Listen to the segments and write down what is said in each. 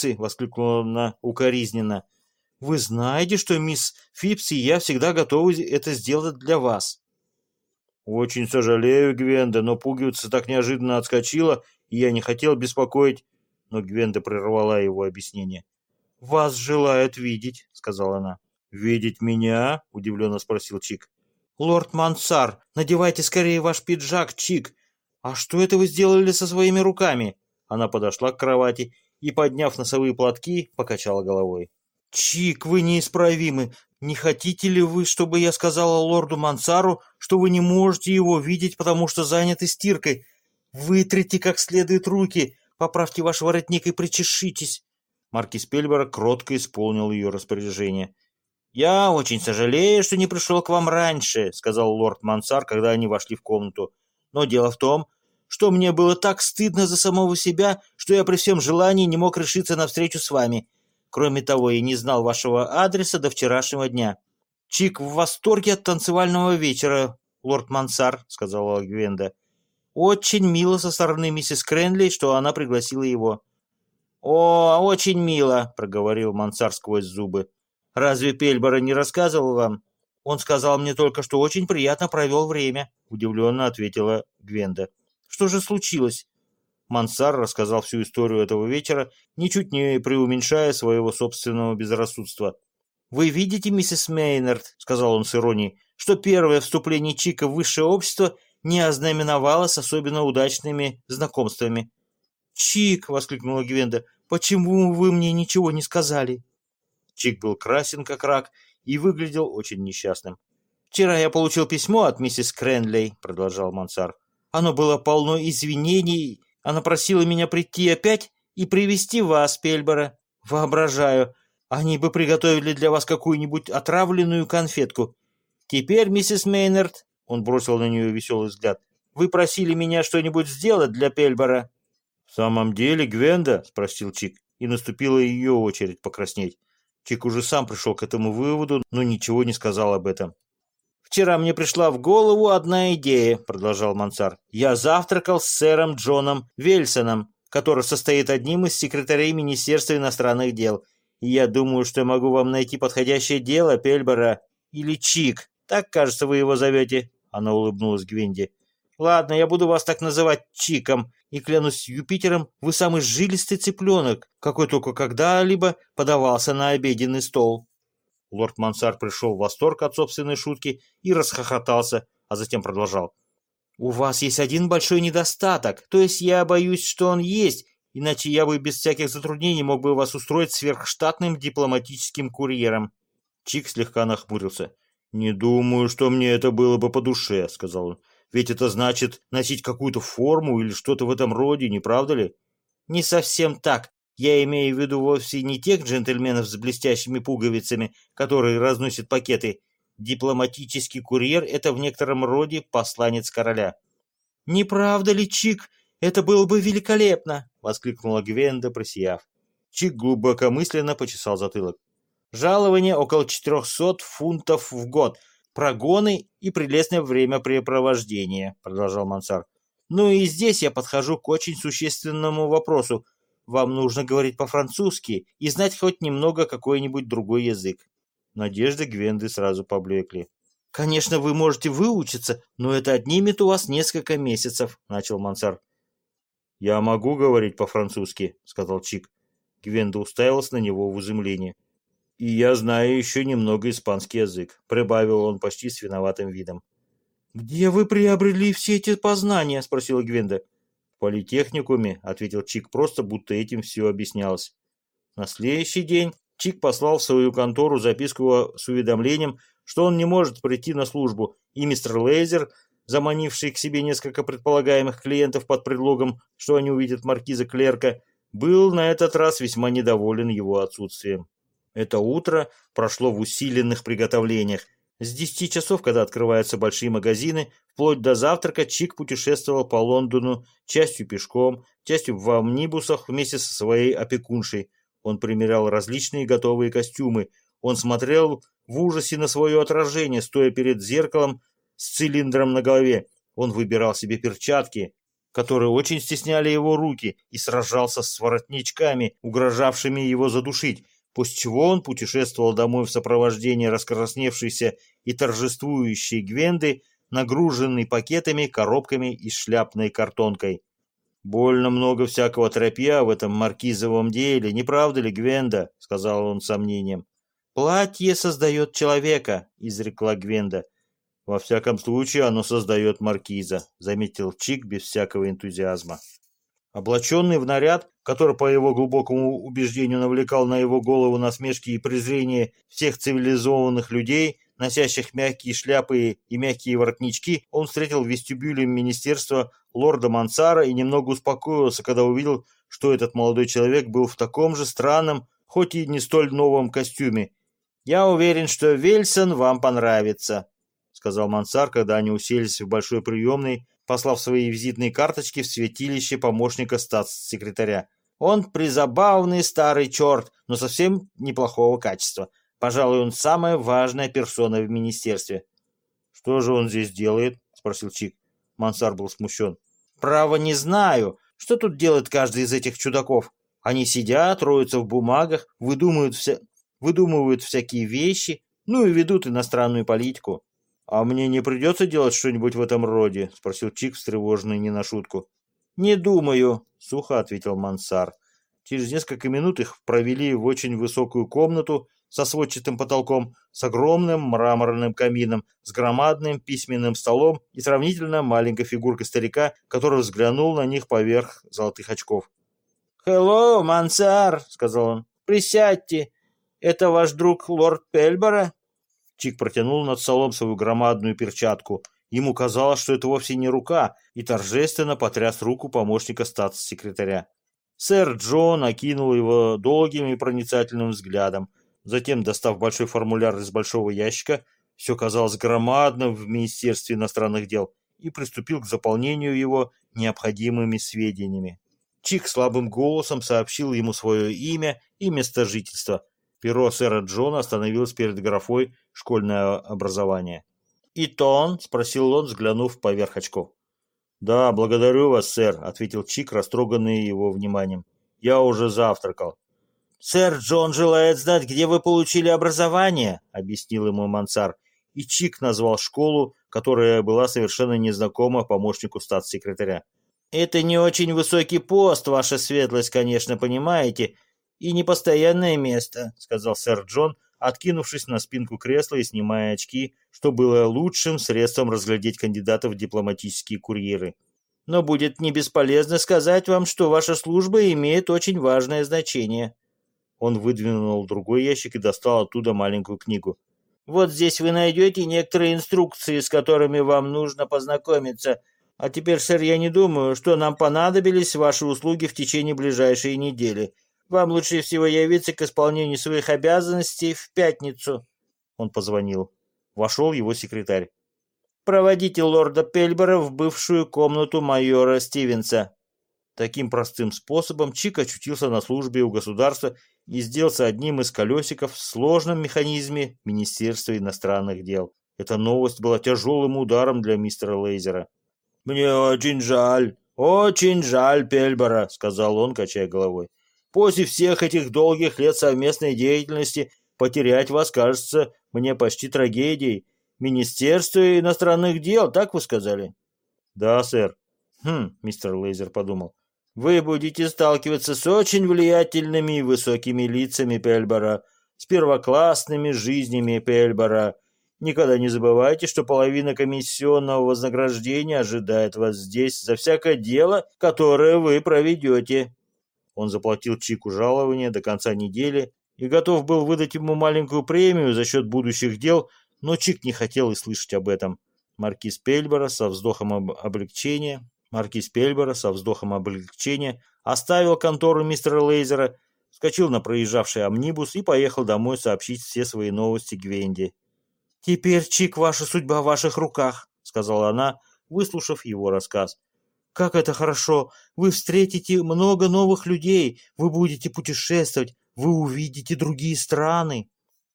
птицы!» — воскликнула она укоризненно. «Вы знаете, что мисс Фипс и я всегда готовы это сделать для вас». «Очень сожалею, Гвенда, но пуговица так неожиданно отскочила, и я не хотел беспокоить...» Но Гвенда прервала его объяснение. «Вас желают видеть», — сказала она. «Видеть меня?» — удивленно спросил Чик. «Лорд Мансар, надевайте скорее ваш пиджак, Чик. А что это вы сделали со своими руками?» Она подошла к кровати и, подняв носовые платки, покачала головой. «Чик, вы неисправимы. Не хотите ли вы, чтобы я сказала лорду Мансару, что вы не можете его видеть, потому что заняты стиркой? Вытрите как следует руки, поправьте ваш воротник и причешитесь». Маркис Пельбера кротко исполнил ее распоряжение. «Я очень сожалею, что не пришел к вам раньше», — сказал лорд Мансар, когда они вошли в комнату. «Но дело в том, что мне было так стыдно за самого себя, что я при всем желании не мог решиться на встречу с вами. Кроме того, я не знал вашего адреса до вчерашнего дня». «Чик в восторге от танцевального вечера, лорд Мансар», — сказала Гвенда. «Очень мило со стороны миссис Кренли, что она пригласила его». «О, очень мило», — проговорил Мансар сквозь зубы. Разве Пельбора не рассказывал вам? Он сказал мне только, что очень приятно провел время, удивленно ответила Гвенда. Что же случилось? Мансар рассказал всю историю этого вечера, ничуть не преуменьшая своего собственного безрассудства. «Вы видите, миссис Мейнард, — сказал он с иронией, — что первое вступление Чика в высшее общество не ознаменовалось особенно удачными знакомствами». «Чик!» — воскликнула Гвенда. «Почему вы мне ничего не сказали?» Чик был красен, как рак, и выглядел очень несчастным. «Вчера я получил письмо от миссис Кренлей», — продолжал Мансар. «Оно было полно извинений. Она просила меня прийти опять и привести вас, Пельбора. Воображаю, они бы приготовили для вас какую-нибудь отравленную конфетку. Теперь, миссис Мейнард, — он бросил на нее веселый взгляд, — вы просили меня что-нибудь сделать для Пельбора». «В самом деле, Гвенда?» — спросил Чик, и наступила ее очередь покраснеть. Чик уже сам пришел к этому выводу, но ничего не сказал об этом. «Вчера мне пришла в голову одна идея», — продолжал Мансар. «Я завтракал с сэром Джоном Вельсоном, который состоит одним из секретарей Министерства иностранных дел. И я думаю, что могу вам найти подходящее дело Пельбера или Чик. Так, кажется, вы его зовете». Она улыбнулась Гвинди. «Ладно, я буду вас так называть Чиком и клянусь Юпитером, вы самый жилистый цыпленок, какой только когда-либо подавался на обеденный стол». Лорд Мансар пришел в восторг от собственной шутки и расхохотался, а затем продолжал. «У вас есть один большой недостаток, то есть я боюсь, что он есть, иначе я бы без всяких затруднений мог бы вас устроить сверхштатным дипломатическим курьером». Чик слегка нахмурился. «Не думаю, что мне это было бы по душе», — сказал он. Ведь это значит носить какую-то форму или что-то в этом роде, не правда ли? Не совсем так. Я имею в виду вовсе не тех джентльменов с блестящими пуговицами, которые разносят пакеты. Дипломатический курьер — это в некотором роде посланец короля. «Не правда ли, Чик? Это было бы великолепно!» — воскликнула Гвенда, просияв. Чик глубокомысленно почесал затылок. «Жалование около четырехсот фунтов в год — прогоны и прелестное времяпрепровождение», — продолжал Мансар. «Ну и здесь я подхожу к очень существенному вопросу. Вам нужно говорить по-французски и знать хоть немного какой-нибудь другой язык». Надежды Гвенды сразу поблекли. «Конечно, вы можете выучиться, но это отнимет у вас несколько месяцев», — начал Мансар. «Я могу говорить по-французски», — сказал Чик. Гвенда уставилась на него в изумлении. «И я знаю еще немного испанский язык», — прибавил он почти с виноватым видом. «Где вы приобрели все эти познания?» — спросила Гвенда. «В политехникуме», — ответил Чик, просто будто этим все объяснялось. На следующий день Чик послал в свою контору записку с уведомлением, что он не может прийти на службу, и мистер Лейзер, заманивший к себе несколько предполагаемых клиентов под предлогом, что они увидят маркиза Клерка, был на этот раз весьма недоволен его отсутствием. Это утро прошло в усиленных приготовлениях. С десяти часов, когда открываются большие магазины, вплоть до завтрака Чик путешествовал по Лондону, частью пешком, частью в амнибусах вместе со своей опекуншей. Он примерял различные готовые костюмы. Он смотрел в ужасе на свое отражение, стоя перед зеркалом с цилиндром на голове. Он выбирал себе перчатки. которые очень стесняли его руки, и сражался с воротничками, угрожавшими его задушить, после чего он путешествовал домой в сопровождении раскрасневшейся и торжествующей Гвенды, нагруженной пакетами, коробками и шляпной картонкой. «Больно много всякого тропья в этом маркизовом деле, не правда ли, Гвенда?» — сказал он с сомнением. «Платье создает человека», — изрекла Гвенда. «Во всяком случае, оно создает маркиза», — заметил Чик без всякого энтузиазма. Облаченный в наряд, который по его глубокому убеждению навлекал на его голову насмешки и презрение всех цивилизованных людей, носящих мягкие шляпы и мягкие воротнички, он встретил в вестибюле министерства лорда Мансара и немного успокоился, когда увидел, что этот молодой человек был в таком же странном, хоть и не столь новом костюме. «Я уверен, что Вельсон вам понравится», — сказал Мансар, когда они уселись в большой приемной, послав свои визитные карточки в святилище помощника статс-секретаря. «Он призабавный старый черт, но совсем неплохого качества. Пожалуй, он самая важная персона в министерстве». «Что же он здесь делает?» — спросил Чик. Мансар был смущен. «Право не знаю. Что тут делает каждый из этих чудаков? Они сидят, роются в бумагах, выдумывают, вся... выдумывают всякие вещи, ну и ведут иностранную политику». «А мне не придется делать что-нибудь в этом роде?» — спросил Чик, встревоженный не на шутку. «Не думаю», — сухо ответил Мансар. Через несколько минут их провели в очень высокую комнату, со сводчатым потолком, с огромным мраморным камином, с громадным письменным столом и сравнительно маленькой фигуркой старика, который взглянул на них поверх золотых очков. «Хелло, Мансар!» — сказал он. «Присядьте. Это ваш друг лорд Пельбора?» Чик протянул над столом свою громадную перчатку. Ему казалось, что это вовсе не рука, и торжественно потряс руку помощника статс-секретаря. Сэр Джон окинул его долгим и проницательным взглядом. Затем, достав большой формуляр из большого ящика, все казалось громадным в Министерстве иностранных дел, и приступил к заполнению его необходимыми сведениями. Чик слабым голосом сообщил ему свое имя и место жительства. Перо сэра Джона остановилось перед графой «Школьное образование». «И то он?» — спросил он, взглянув поверх очков. «Да, благодарю вас, сэр», — ответил Чик, растроганный его вниманием. «Я уже завтракал». «Сэр Джон желает знать, где вы получили образование», — объяснил ему Мансар. И Чик назвал школу, которая была совершенно незнакома помощнику статс-секретаря. «Это не очень высокий пост, ваша светлость, конечно, понимаете, и непостоянное место», — сказал сэр Джон, откинувшись на спинку кресла и снимая очки, что было лучшим средством разглядеть кандидатов в дипломатические курьеры. «Но будет не бесполезно сказать вам, что ваша служба имеет очень важное значение». Он выдвинул другой ящик и достал оттуда маленькую книгу. «Вот здесь вы найдете некоторые инструкции, с которыми вам нужно познакомиться. А теперь, сэр, я не думаю, что нам понадобились ваши услуги в течение ближайшей недели. Вам лучше всего явиться к исполнению своих обязанностей в пятницу». Он позвонил. Вошел его секретарь. «Проводите лорда Пельбера в бывшую комнату майора Стивенса». Таким простым способом Чик очутился на службе у государства и сделался одним из колесиков в сложном механизме Министерства иностранных дел. Эта новость была тяжелым ударом для мистера Лейзера. «Мне очень жаль, очень жаль Пельбора», — сказал он, качая головой. «После всех этих долгих лет совместной деятельности потерять вас кажется мне почти трагедией. Министерство иностранных дел, так вы сказали?» «Да, сэр». «Хм», — мистер Лейзер подумал. Вы будете сталкиваться с очень влиятельными и высокими лицами Пельбора, с первоклассными жизнями Пельбора. Никогда не забывайте, что половина комиссионного вознаграждения ожидает вас здесь за всякое дело, которое вы проведете. Он заплатил Чику жалование до конца недели и готов был выдать ему маленькую премию за счет будущих дел, но Чик не хотел и слышать об этом. Маркиз Пельбора со вздохом об облегчения Маркиз Пельбера со вздохом облегчения оставил контору мистера Лейзера, вскочил на проезжавший амнибус и поехал домой сообщить все свои новости Гвенди. «Теперь, Чик, ваша судьба в ваших руках», — сказала она, выслушав его рассказ. «Как это хорошо! Вы встретите много новых людей, вы будете путешествовать, вы увидите другие страны!»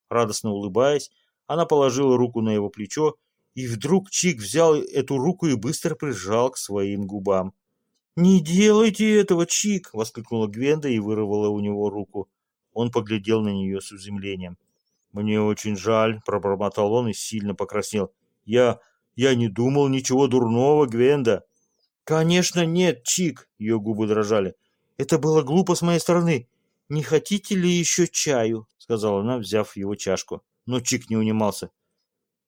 Радостно улыбаясь, она положила руку на его плечо и вдруг Чик взял эту руку и быстро прижал к своим губам. «Не делайте этого, Чик!» — воскликнула Гвенда и вырвала у него руку. Он поглядел на нее с изумлением. «Мне очень жаль», — пробормотал он и сильно покраснел. «Я... я не думал ничего дурного, Гвенда». «Конечно нет, Чик!» — ее губы дрожали. «Это было глупо с моей стороны. Не хотите ли еще чаю?» — сказала она, взяв его чашку. Но Чик не унимался.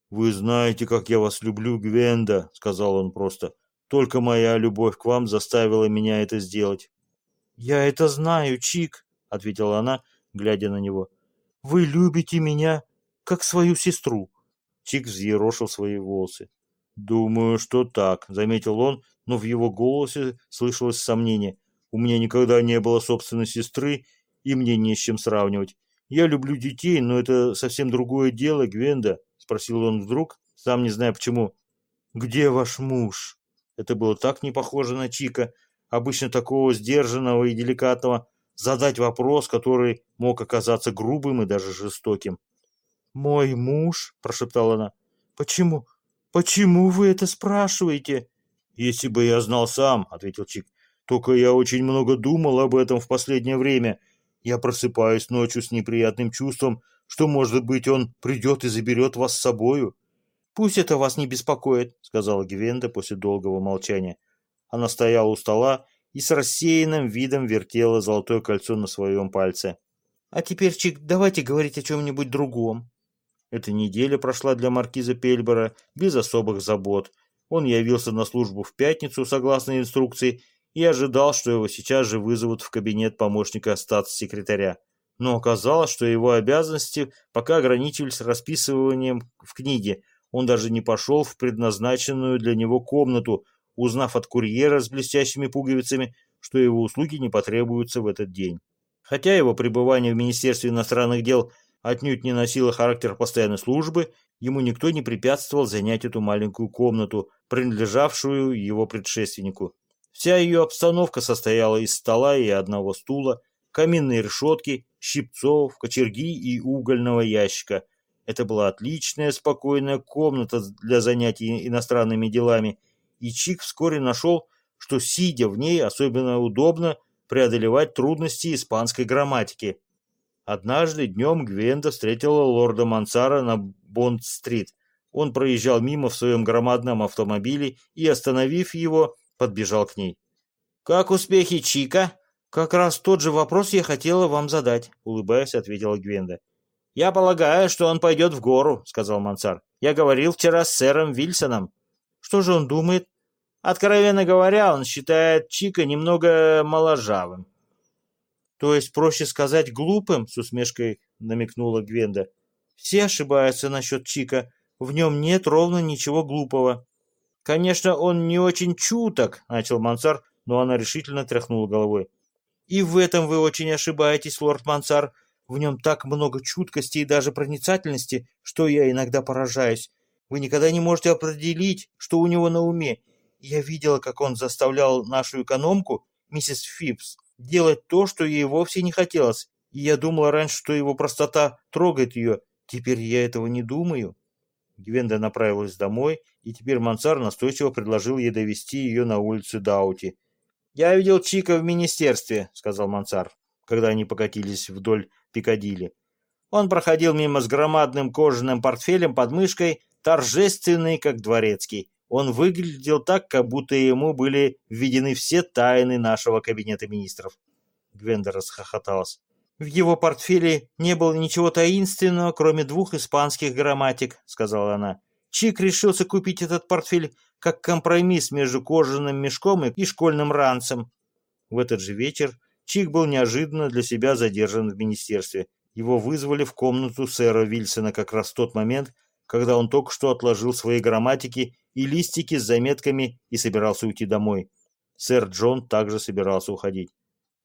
«Вы знаете, как я вас люблю, Гвенда», — сказал он просто. «Только моя любовь к вам заставила меня это сделать». «Я это знаю, Чик», — ответила она, глядя на него. Вы любите меня, как свою сестру. Чик взъерошил свои волосы. «Думаю, что так», — заметил он, но в его голосе слышалось сомнение. «У меня никогда не было собственной сестры, и мне не с чем сравнивать. Я люблю детей, но это совсем другое дело, Гвенда», — спросил он вдруг, сам не зная почему. «Где ваш муж?» Это было так не похоже на Чика, обычно такого сдержанного и деликатного, задать вопрос, который мог оказаться грубым и даже жестоким. «Мой муж?» – прошептала она. «Почему? Почему вы это спрашиваете?» «Если бы я знал сам», – ответил Чик. «Только я очень много думал об этом в последнее время. Я просыпаюсь ночью с неприятным чувством, что, может быть, он придет и заберет вас с собою». «Пусть это вас не беспокоит», — сказала Гвенда после долгого молчания. Она стояла у стола и с рассеянным видом вертела золотое кольцо на своем пальце. «А теперь, Чик, давайте говорить о чем-нибудь другом». Эта неделя прошла для маркиза Пельбера без особых забот. Он явился на службу в пятницу, согласно инструкции, и ожидал, что его сейчас же вызовут в кабинет помощника статс-секретаря. Но оказалось, что его обязанности пока ограничивались расписыванием в книге. Он даже не пошел в предназначенную для него комнату, узнав от курьера с блестящими пуговицами, что его услуги не потребуются в этот день. Хотя его пребывание в Министерстве иностранных дел отнюдь не носило характер постоянной службы, ему никто не препятствовал занять эту маленькую комнату, принадлежавшую его предшественнику. Вся ее обстановка состояла из стола и одного стула, каминной решетки, щипцов, кочерги и угольного ящика. Это была отличная, спокойная комната для занятий иностранными делами, и Чик вскоре нашел, что, сидя в ней, особенно удобно преодолевать трудности испанской грамматики. Однажды днем Гвенда встретила лорда Мансара на Бонд-стрит. Он проезжал мимо в своем громадном автомобиле и, остановив его, подбежал к ней. «Как успехи Чика?» «Как раз тот же вопрос я хотела вам задать», — улыбаясь, ответила Гвенда. «Я полагаю, что он пойдет в гору», — сказал Мансар. «Я говорил вчера с сэром Вильсоном». Что же он думает? Откровенно говоря, он считает Чика немного моложавым. То есть, проще сказать, глупым, с усмешкой намекнула Гвенда. Все ошибаются насчет Чика. В нем нет ровно ничего глупого. Конечно, он не очень чуток, начал Мансар, но она решительно тряхнула головой. И в этом вы очень ошибаетесь, лорд Мансар. В нем так много чуткости и даже проницательности, что я иногда поражаюсь. Вы никогда не можете определить, что у него на уме. Я видела, как он заставлял нашу экономку, миссис Фипс, делать то, что ей вовсе не хотелось. И я думала раньше, что его простота трогает ее. Теперь я этого не думаю. Гвенда направилась домой, и теперь Мансар настойчиво предложил ей довести ее на улицу Даути. «Я видел Чика в министерстве», — сказал Мансар, когда они покатились вдоль Пикадилли. Он проходил мимо с громадным кожаным портфелем под мышкой, торжественный, как дворецкий. Он выглядел так, как будто ему были введены все тайны нашего кабинета министров. Гвенда расхохоталась. «В его портфеле не было ничего таинственного, кроме двух испанских грамматик», — сказала она. Чик решился купить этот портфель как компромисс между кожаным мешком и школьным ранцем. В этот же вечер Чик был неожиданно для себя задержан в министерстве. Его вызвали в комнату сэра Вильсона как раз в тот момент, когда он только что отложил свои грамматики и листики с заметками и собирался уйти домой. Сэр Джон также собирался уходить.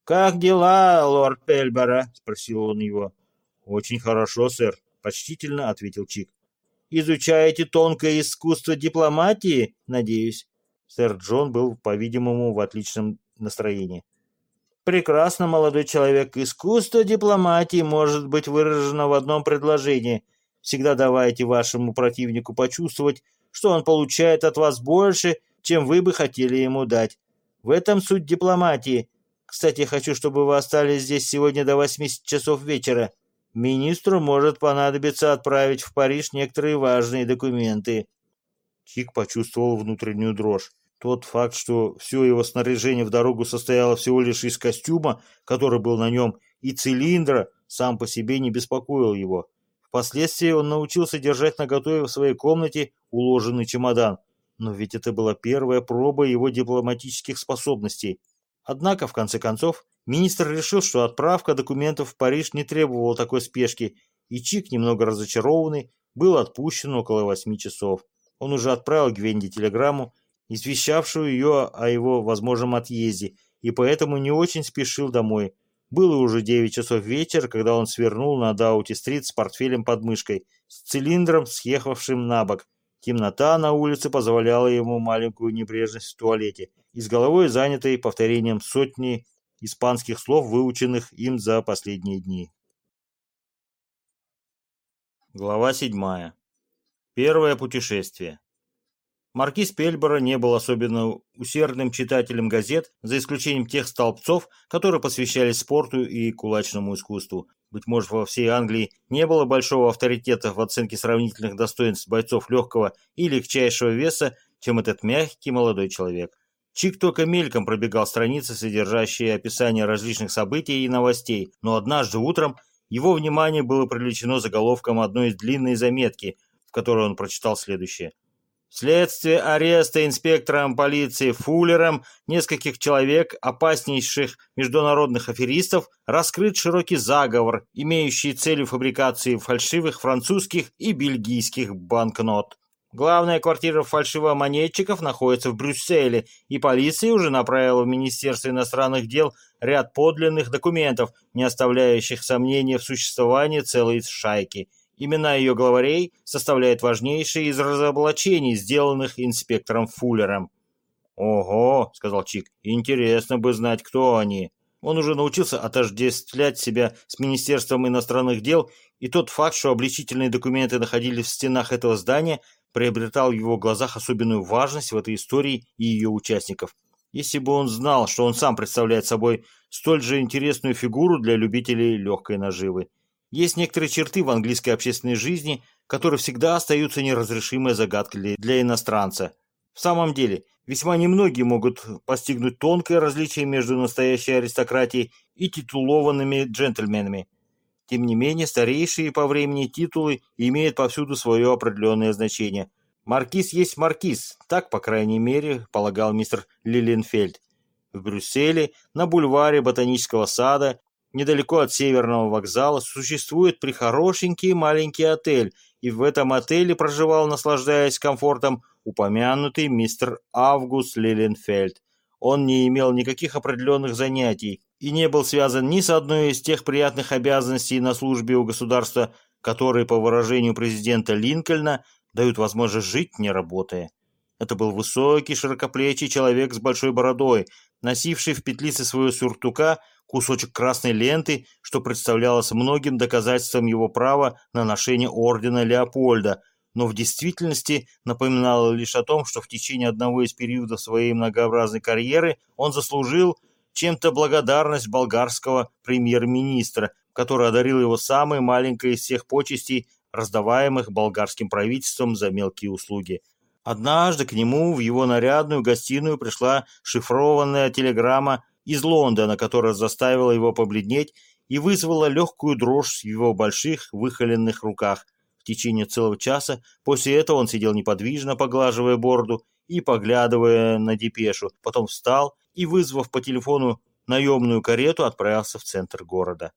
«Как дела, лорд Пельбора?» — спросил он его. «Очень хорошо, сэр», — почтительно ответил Чик. «Изучаете тонкое искусство дипломатии, надеюсь?» Сэр Джон был, по-видимому, в отличном настроении. «Прекрасно, молодой человек. Искусство дипломатии может быть выражено в одном предложении. Всегда давайте вашему противнику почувствовать, что он получает от вас больше, чем вы бы хотели ему дать. В этом суть дипломатии. Кстати, хочу, чтобы вы остались здесь сегодня до восьми часов вечера. Министру может понадобиться отправить в Париж некоторые важные документы». Чик почувствовал внутреннюю дрожь. Тот факт, что все его снаряжение в дорогу состояло всего лишь из костюма, который был на нем, и цилиндра, сам по себе не беспокоил его. Впоследствии он научился держать наготове в своей комнате уложенный чемодан. Но ведь это была первая проба его дипломатических способностей. Однако, в конце концов, министр решил, что отправка документов в Париж не требовала такой спешки, и Чик, немного разочарованный, был отпущен около восьми часов. Он уже отправил Гвенди телеграмму, извещавшую ее о его возможном отъезде, и поэтому не очень спешил домой. Было уже девять часов вечера, когда он свернул на Даути-стрит с портфелем под мышкой, с цилиндром, съехавшим на бок. Темнота на улице позволяла ему маленькую небрежность в туалете и с головой занятой повторением сотни испанских слов, выученных им за последние дни. Глава седьмая. Первое путешествие. Маркиз Пельбора не был особенно усердным читателем газет, за исключением тех столбцов, которые посвящались спорту и кулачному искусству. Быть может, во всей Англии не было большого авторитета в оценке сравнительных достоинств бойцов легкого и легчайшего веса, чем этот мягкий молодой человек. Чик только мельком пробегал страницы, содержащие описание различных событий и новостей, но однажды утром его внимание было привлечено заголовком одной из длинной заметки, в которой он прочитал следующее. Вследствие ареста инспектором полиции Фуллером нескольких человек, опаснейших международных аферистов, раскрыт широкий заговор, имеющий целью фабрикации фальшивых французских и бельгийских банкнот. Главная квартира фальшивомонетчиков находится в Брюсселе, и полиция уже направила в Министерство иностранных дел ряд подлинных документов, не оставляющих сомнений в существовании целой шайки – Имена ее главарей составляют важнейшие из разоблачений, сделанных инспектором Фуллером. «Ого», — сказал Чик, — «интересно бы знать, кто они». Он уже научился отождествлять себя с Министерством иностранных дел, и тот факт, что обличительные документы находились в стенах этого здания, приобретал в его глазах особенную важность в этой истории и ее участников. Если бы он знал, что он сам представляет собой столь же интересную фигуру для любителей легкой наживы. Есть некоторые черты в английской общественной жизни, которые всегда остаются неразрешимой загадкой для иностранца. В самом деле, весьма немногие могут постигнуть тонкое различие между настоящей аристократией и титулованными джентльменами. Тем не менее, старейшие по времени титулы имеют повсюду свое определенное значение. Маркиз есть маркиз, так, по крайней мере, полагал мистер Лиленфельд. В Брюсселе, на бульваре Ботанического сада недалеко от Северного вокзала существует прихорошенький маленький отель, и в этом отеле проживал, наслаждаясь комфортом, упомянутый мистер Август Лиленфельд. Он не имел никаких определенных занятий и не был связан ни с одной из тех приятных обязанностей на службе у государства, которые, по выражению президента Линкольна, дают возможность жить, не работая. Это был высокий, широкоплечий человек с большой бородой, носивший в петлице своего сюртука кусочек красной ленты, что представлялось многим доказательством его права на ношение ордена Леопольда, но в действительности напоминало лишь о том, что в течение одного из периодов своей многообразной карьеры он заслужил чем-то благодарность болгарского премьер-министра, который одарил его самой маленькой из всех почестей, раздаваемых болгарским правительством за мелкие услуги. Однажды к нему в его нарядную гостиную пришла шифрованная телеграмма из Лондона, которая заставила его побледнеть и вызвала легкую дрожь в его больших выхоленных руках. В течение целого часа после этого он сидел неподвижно, поглаживая бороду и поглядывая на депешу, потом встал и, вызвав по телефону наемную карету, отправился в центр города.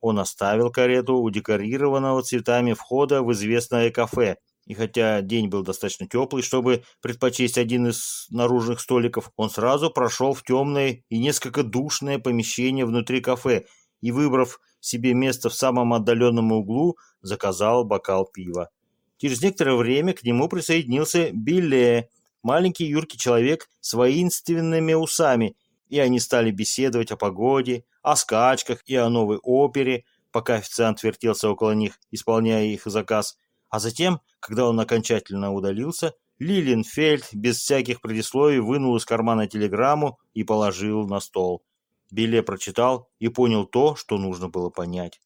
Он оставил карету у декорированного цветами входа в известное кафе, и хотя день был достаточно теплый, чтобы предпочесть один из наружных столиков, он сразу прошел в темное и несколько душное помещение внутри кафе и, выбрав себе место в самом отдаленном углу, заказал бокал пива. Через некоторое время к нему присоединился Билле, маленький юркий человек с воинственными усами, и они стали беседовать о погоде, о скачках и о новой опере, пока официант вертелся около них, исполняя их заказ – а затем, когда он окончательно удалился, Лилинфельд без всяких предисловий вынул из кармана телеграмму и положил на стол. Биле прочитал и понял то, что нужно было понять.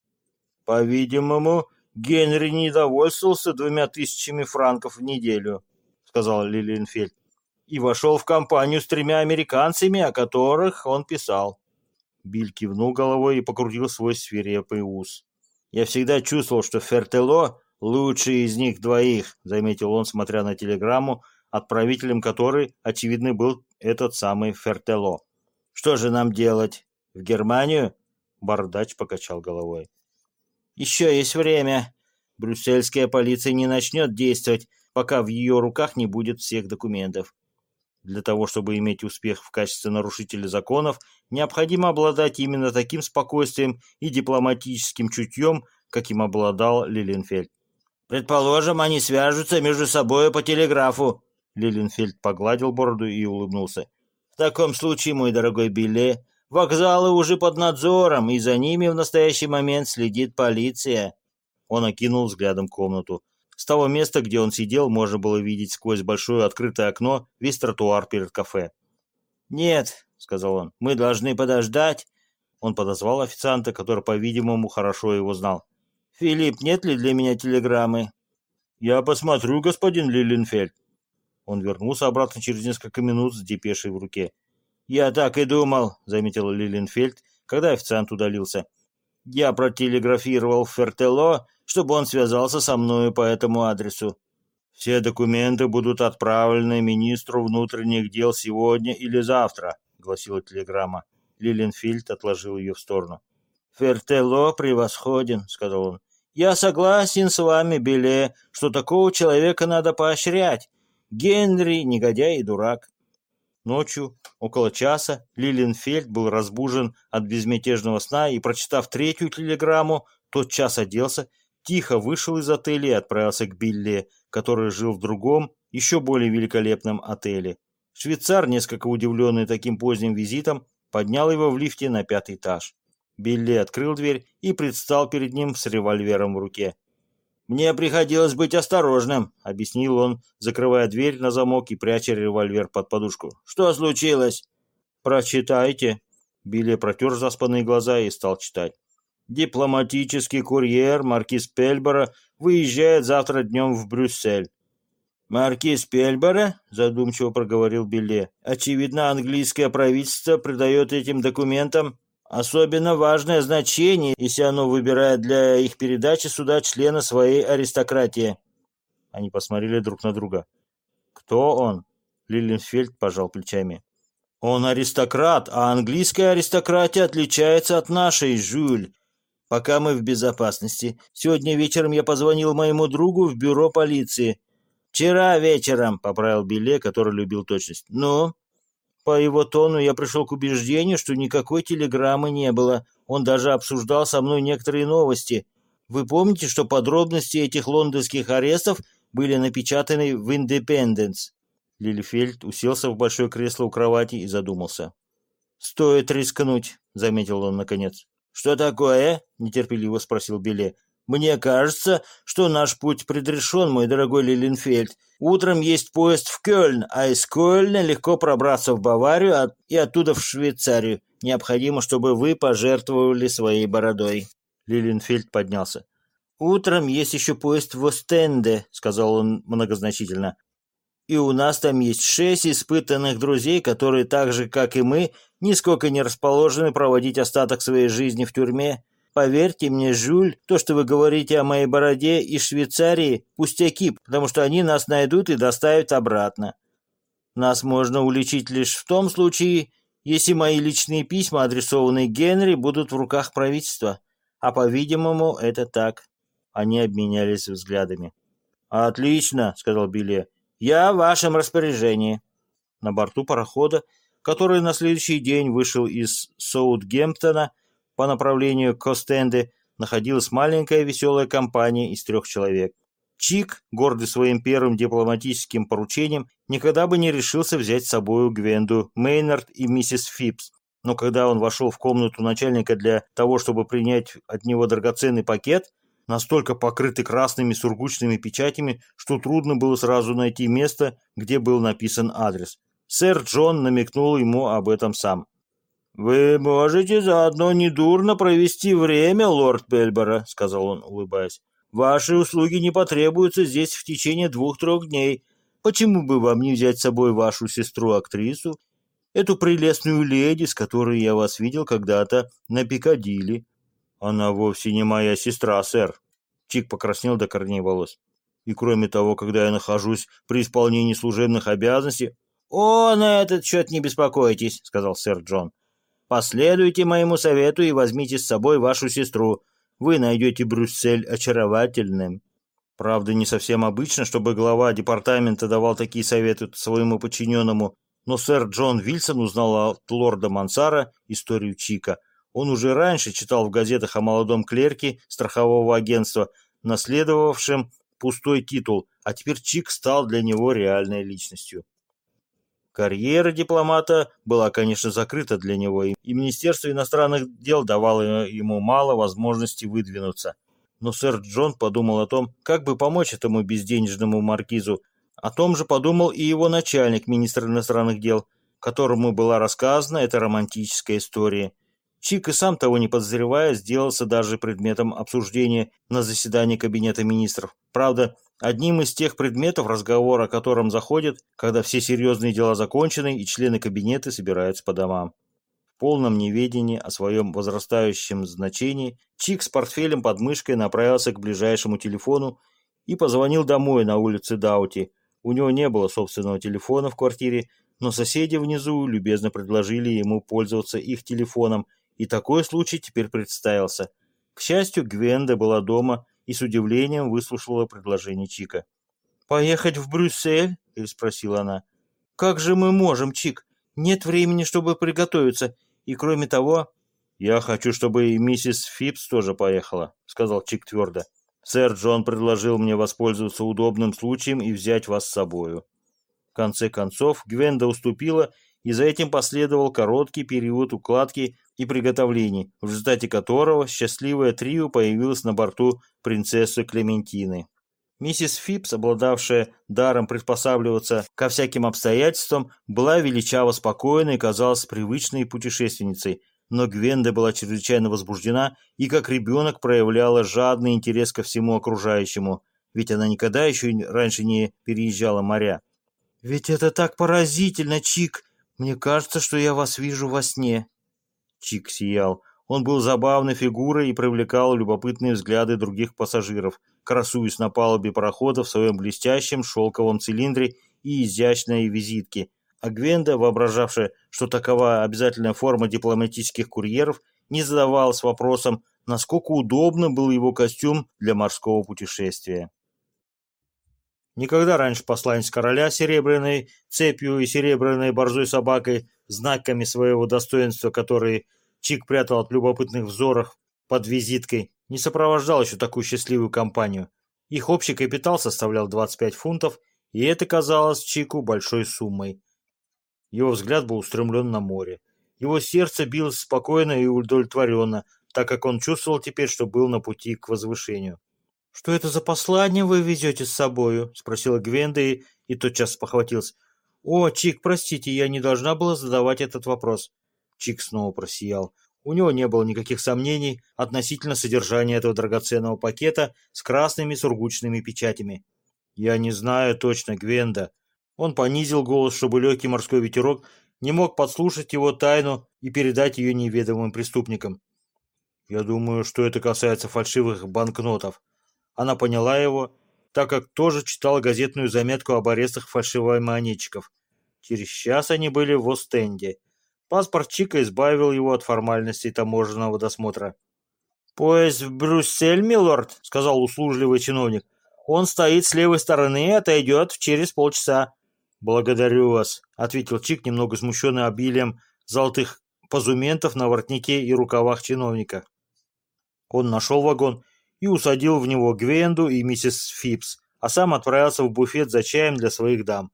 «По-видимому, Генри не довольствовался двумя тысячами франков в неделю», — сказал Лилинфельд, «и вошел в компанию с тремя американцами, о которых он писал». Биль кивнул головой и покрутил свой свирепый ус. «Я всегда чувствовал, что Фертело лучший из них двоих», — заметил он, смотря на телеграмму, отправителем которой, очевидно, был этот самый Фертело. «Что же нам делать? В Германию?» Бардач покачал головой. «Еще есть время. Брюссельская полиция не начнет действовать, пока в ее руках не будет всех документов. Для того, чтобы иметь успех в качестве нарушителя законов, необходимо обладать именно таким спокойствием и дипломатическим чутьем, каким обладал Лиленфельд. Предположим, они свяжутся между собой по телеграфу. Лиленфельд погладил бороду и улыбнулся. В таком случае, мой дорогой Билли, вокзалы уже под надзором, и за ними в настоящий момент следит полиция. Он окинул взглядом комнату. С того места, где он сидел, можно было видеть сквозь большое открытое окно весь тротуар перед кафе. «Нет», — сказал он, — «мы должны подождать». Он подозвал официанта, который, по-видимому, хорошо его знал. «Филипп, нет ли для меня телеграммы?» «Я посмотрю, господин Лилинфельд». Он вернулся обратно через несколько минут с депешей в руке. «Я так и думал», — заметил Лилинфельд, когда официант удалился. «Я протелеграфировал Фертело, чтобы он связался со мною по этому адресу. Все документы будут отправлены министру внутренних дел сегодня или завтра», — гласила телеграмма. Лилинфельд отложил ее в сторону. «Фертело превосходен», — сказал он. «Я согласен с вами, Беле, что такого человека надо поощрять. Генри — негодяй и дурак». Ночью, около часа, Лилинфельд был разбужен от безмятежного сна и, прочитав третью телеграмму, тот час оделся, тихо вышел из отеля и отправился к Билле, который жил в другом, еще более великолепном отеле. Швейцар, несколько удивленный таким поздним визитом, поднял его в лифте на пятый этаж. Билли открыл дверь и предстал перед ним с револьвером в руке. «Мне приходилось быть осторожным», — объяснил он, закрывая дверь на замок и пряча револьвер под подушку. «Что случилось?» «Прочитайте». Билли протер заспанные глаза и стал читать. «Дипломатический курьер маркиз Пельбора выезжает завтра днем в Брюссель». «Маркиз Пельбора?» – задумчиво проговорил Билли. «Очевидно, английское правительство придает этим документам Особенно важное значение, если оно выбирает для их передачи сюда члена своей аристократии. Они посмотрели друг на друга. Кто он? Лилинфельд пожал плечами. Он аристократ, а английская аристократия отличается от нашей, Жюль. Пока мы в безопасности. Сегодня вечером я позвонил моему другу в бюро полиции. Вчера вечером, поправил Биле, который любил точность. Ну, по его тону я пришел к убеждению, что никакой телеграммы не было. Он даже обсуждал со мной некоторые новости. Вы помните, что подробности этих лондонских арестов были напечатаны в «Индепенденс»?» Лилифельд уселся в большое кресло у кровати и задумался. «Стоит рискнуть», — заметил он наконец. «Что такое?» — нетерпеливо спросил Биле. Мне кажется, что наш путь предрешен, мой дорогой Лилинфельд. Утром есть поезд в Кёльн, а из Кёльна легко пробраться в Баварию и оттуда в Швейцарию. Необходимо, чтобы вы пожертвовали своей бородой». Лилинфельд поднялся. «Утром есть еще поезд в Остенде», — сказал он многозначительно. «И у нас там есть шесть испытанных друзей, которые так же, как и мы, нисколько не расположены проводить остаток своей жизни в тюрьме. Поверьте мне, Жюль, то, что вы говорите о моей бороде из Швейцарии, пустяки, потому что они нас найдут и доставят обратно. Нас можно уличить лишь в том случае, если мои личные письма, адресованные Генри, будут в руках правительства. А, по-видимому, это так. Они обменялись взглядами. «Отлично», — сказал Билли. «Я в вашем распоряжении». На борту парохода, который на следующий день вышел из Саутгемптона, по направлению к Остенде находилась маленькая веселая компания из трех человек. Чик, гордый своим первым дипломатическим поручением, никогда бы не решился взять с собою Гвенду, Мейнард и миссис Фипс. Но когда он вошел в комнату начальника для того, чтобы принять от него драгоценный пакет, настолько покрыты красными сургучными печатями, что трудно было сразу найти место, где был написан адрес. Сэр Джон намекнул ему об этом сам. «Вы можете заодно недурно провести время, лорд Пельбора», — сказал он, улыбаясь. «Ваши услуги не потребуются здесь в течение двух-трех дней. Почему бы вам не взять с собой вашу сестру-актрису, эту прелестную леди, с которой я вас видел когда-то на Пикадилли?» «Она вовсе не моя сестра, сэр». Чик покраснел до корней волос. «И кроме того, когда я нахожусь при исполнении служебных обязанностей...» «О, на этот счет не беспокойтесь», — сказал сэр Джон. Последуйте моему совету и возьмите с собой вашу сестру. Вы найдете Брюссель очаровательным. Правда, не совсем обычно, чтобы глава департамента давал такие советы своему подчиненному, но сэр Джон Вильсон узнал от лорда Мансара историю Чика. Он уже раньше читал в газетах о молодом клерке страхового агентства, наследовавшем пустой титул, а теперь Чик стал для него реальной личностью. Карьера дипломата была, конечно, закрыта для него, и Министерство иностранных дел давало ему мало возможностей выдвинуться. Но сэр Джон подумал о том, как бы помочь этому безденежному маркизу. О том же подумал и его начальник, министр иностранных дел, которому была рассказана эта романтическая история. Чик и сам того не подозревая, сделался даже предметом обсуждения на заседании Кабинета министров. Правда, Одним из тех предметов, разговор о котором заходит, когда все серьезные дела закончены и члены кабинета собираются по домам. В полном неведении о своем возрастающем значении Чик с портфелем под мышкой направился к ближайшему телефону и позвонил домой на улице Даути. У него не было собственного телефона в квартире, но соседи внизу любезно предложили ему пользоваться их телефоном, и такой случай теперь представился. К счастью, Гвенда была дома и с удивлением выслушала предложение Чика. «Поехать в Брюссель?» – переспросила она. «Как же мы можем, Чик? Нет времени, чтобы приготовиться. И кроме того...» «Я хочу, чтобы и миссис Фипс тоже поехала», – сказал Чик твердо. «Сэр Джон предложил мне воспользоваться удобным случаем и взять вас с собою». В конце концов, Гвенда уступила, и за этим последовал короткий период укладки и приготовлений, в результате которого счастливое трио появилось на борту принцессы Клементины. Миссис Фипс, обладавшая даром приспосабливаться ко всяким обстоятельствам, была величаво спокойна и казалась привычной путешественницей, но Гвенда была чрезвычайно возбуждена и как ребенок проявляла жадный интерес ко всему окружающему, ведь она никогда еще раньше не переезжала моря. «Ведь это так поразительно, Чик!» «Мне кажется, что я вас вижу во сне». Чик сиял. Он был забавной фигурой и привлекал любопытные взгляды других пассажиров, красуясь на палубе парохода в своем блестящем шелковом цилиндре и изящной визитке. А Гвенда, воображавшая, что такова обязательная форма дипломатических курьеров, не задавалась вопросом, насколько удобным был его костюм для морского путешествия. Никогда раньше посланец короля серебряной цепью и серебряной борзой собакой, знаками своего достоинства, которые Чик прятал от любопытных взоров под визиткой, не сопровождал еще такую счастливую компанию. Их общий капитал составлял 25 фунтов, и это казалось Чику большой суммой. Его взгляд был устремлен на море. Его сердце билось спокойно и удовлетворенно, так как он чувствовал теперь, что был на пути к возвышению. «Что это за послание вы везете с собою?» — спросила Гвенда и, и тотчас похватился. «О, Чик, простите, я не должна была задавать этот вопрос». Чик снова просиял. У него не было никаких сомнений относительно содержания этого драгоценного пакета с красными сургучными печатями. «Я не знаю точно, Гвенда». Он понизил голос, чтобы легкий морской ветерок не мог подслушать его тайну и передать ее неведомым преступникам. «Я думаю, что это касается фальшивых банкнотов». Она поняла его, так как тоже читала газетную заметку об арестах фальшивомонетчиков. Через час они были в Остенде. Паспорт Чика избавил его от формальностей таможенного досмотра. «Поезд в Брюссель, милорд», — сказал услужливый чиновник. «Он стоит с левой стороны и отойдет через полчаса». «Благодарю вас», — ответил Чик, немного смущенный обилием золотых позументов на воротнике и рукавах чиновника. Он нашел вагон и усадил в него Гвенду и миссис Фипс, а сам отправился в буфет за чаем для своих дам.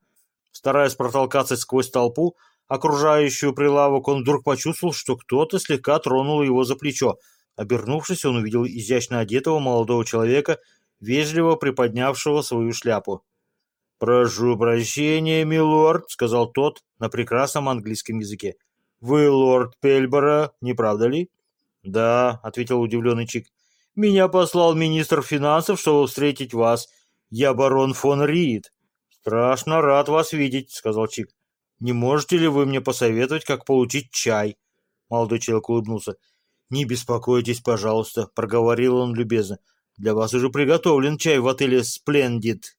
Стараясь протолкаться сквозь толпу, окружающую прилавок, он вдруг почувствовал, что кто-то слегка тронул его за плечо. Обернувшись, он увидел изящно одетого молодого человека, вежливо приподнявшего свою шляпу. «Прошу прощения, милорд», — сказал тот на прекрасном английском языке. «Вы лорд Пельбора, не правда ли?» «Да», — ответил удивленный Чик. «Меня послал министр финансов, чтобы встретить вас. Я барон фон Рид». «Страшно рад вас видеть», — сказал Чик. «Не можете ли вы мне посоветовать, как получить чай?» Молодой человек улыбнулся. «Не беспокойтесь, пожалуйста», — проговорил он любезно. «Для вас уже приготовлен чай в отеле «Сплендид».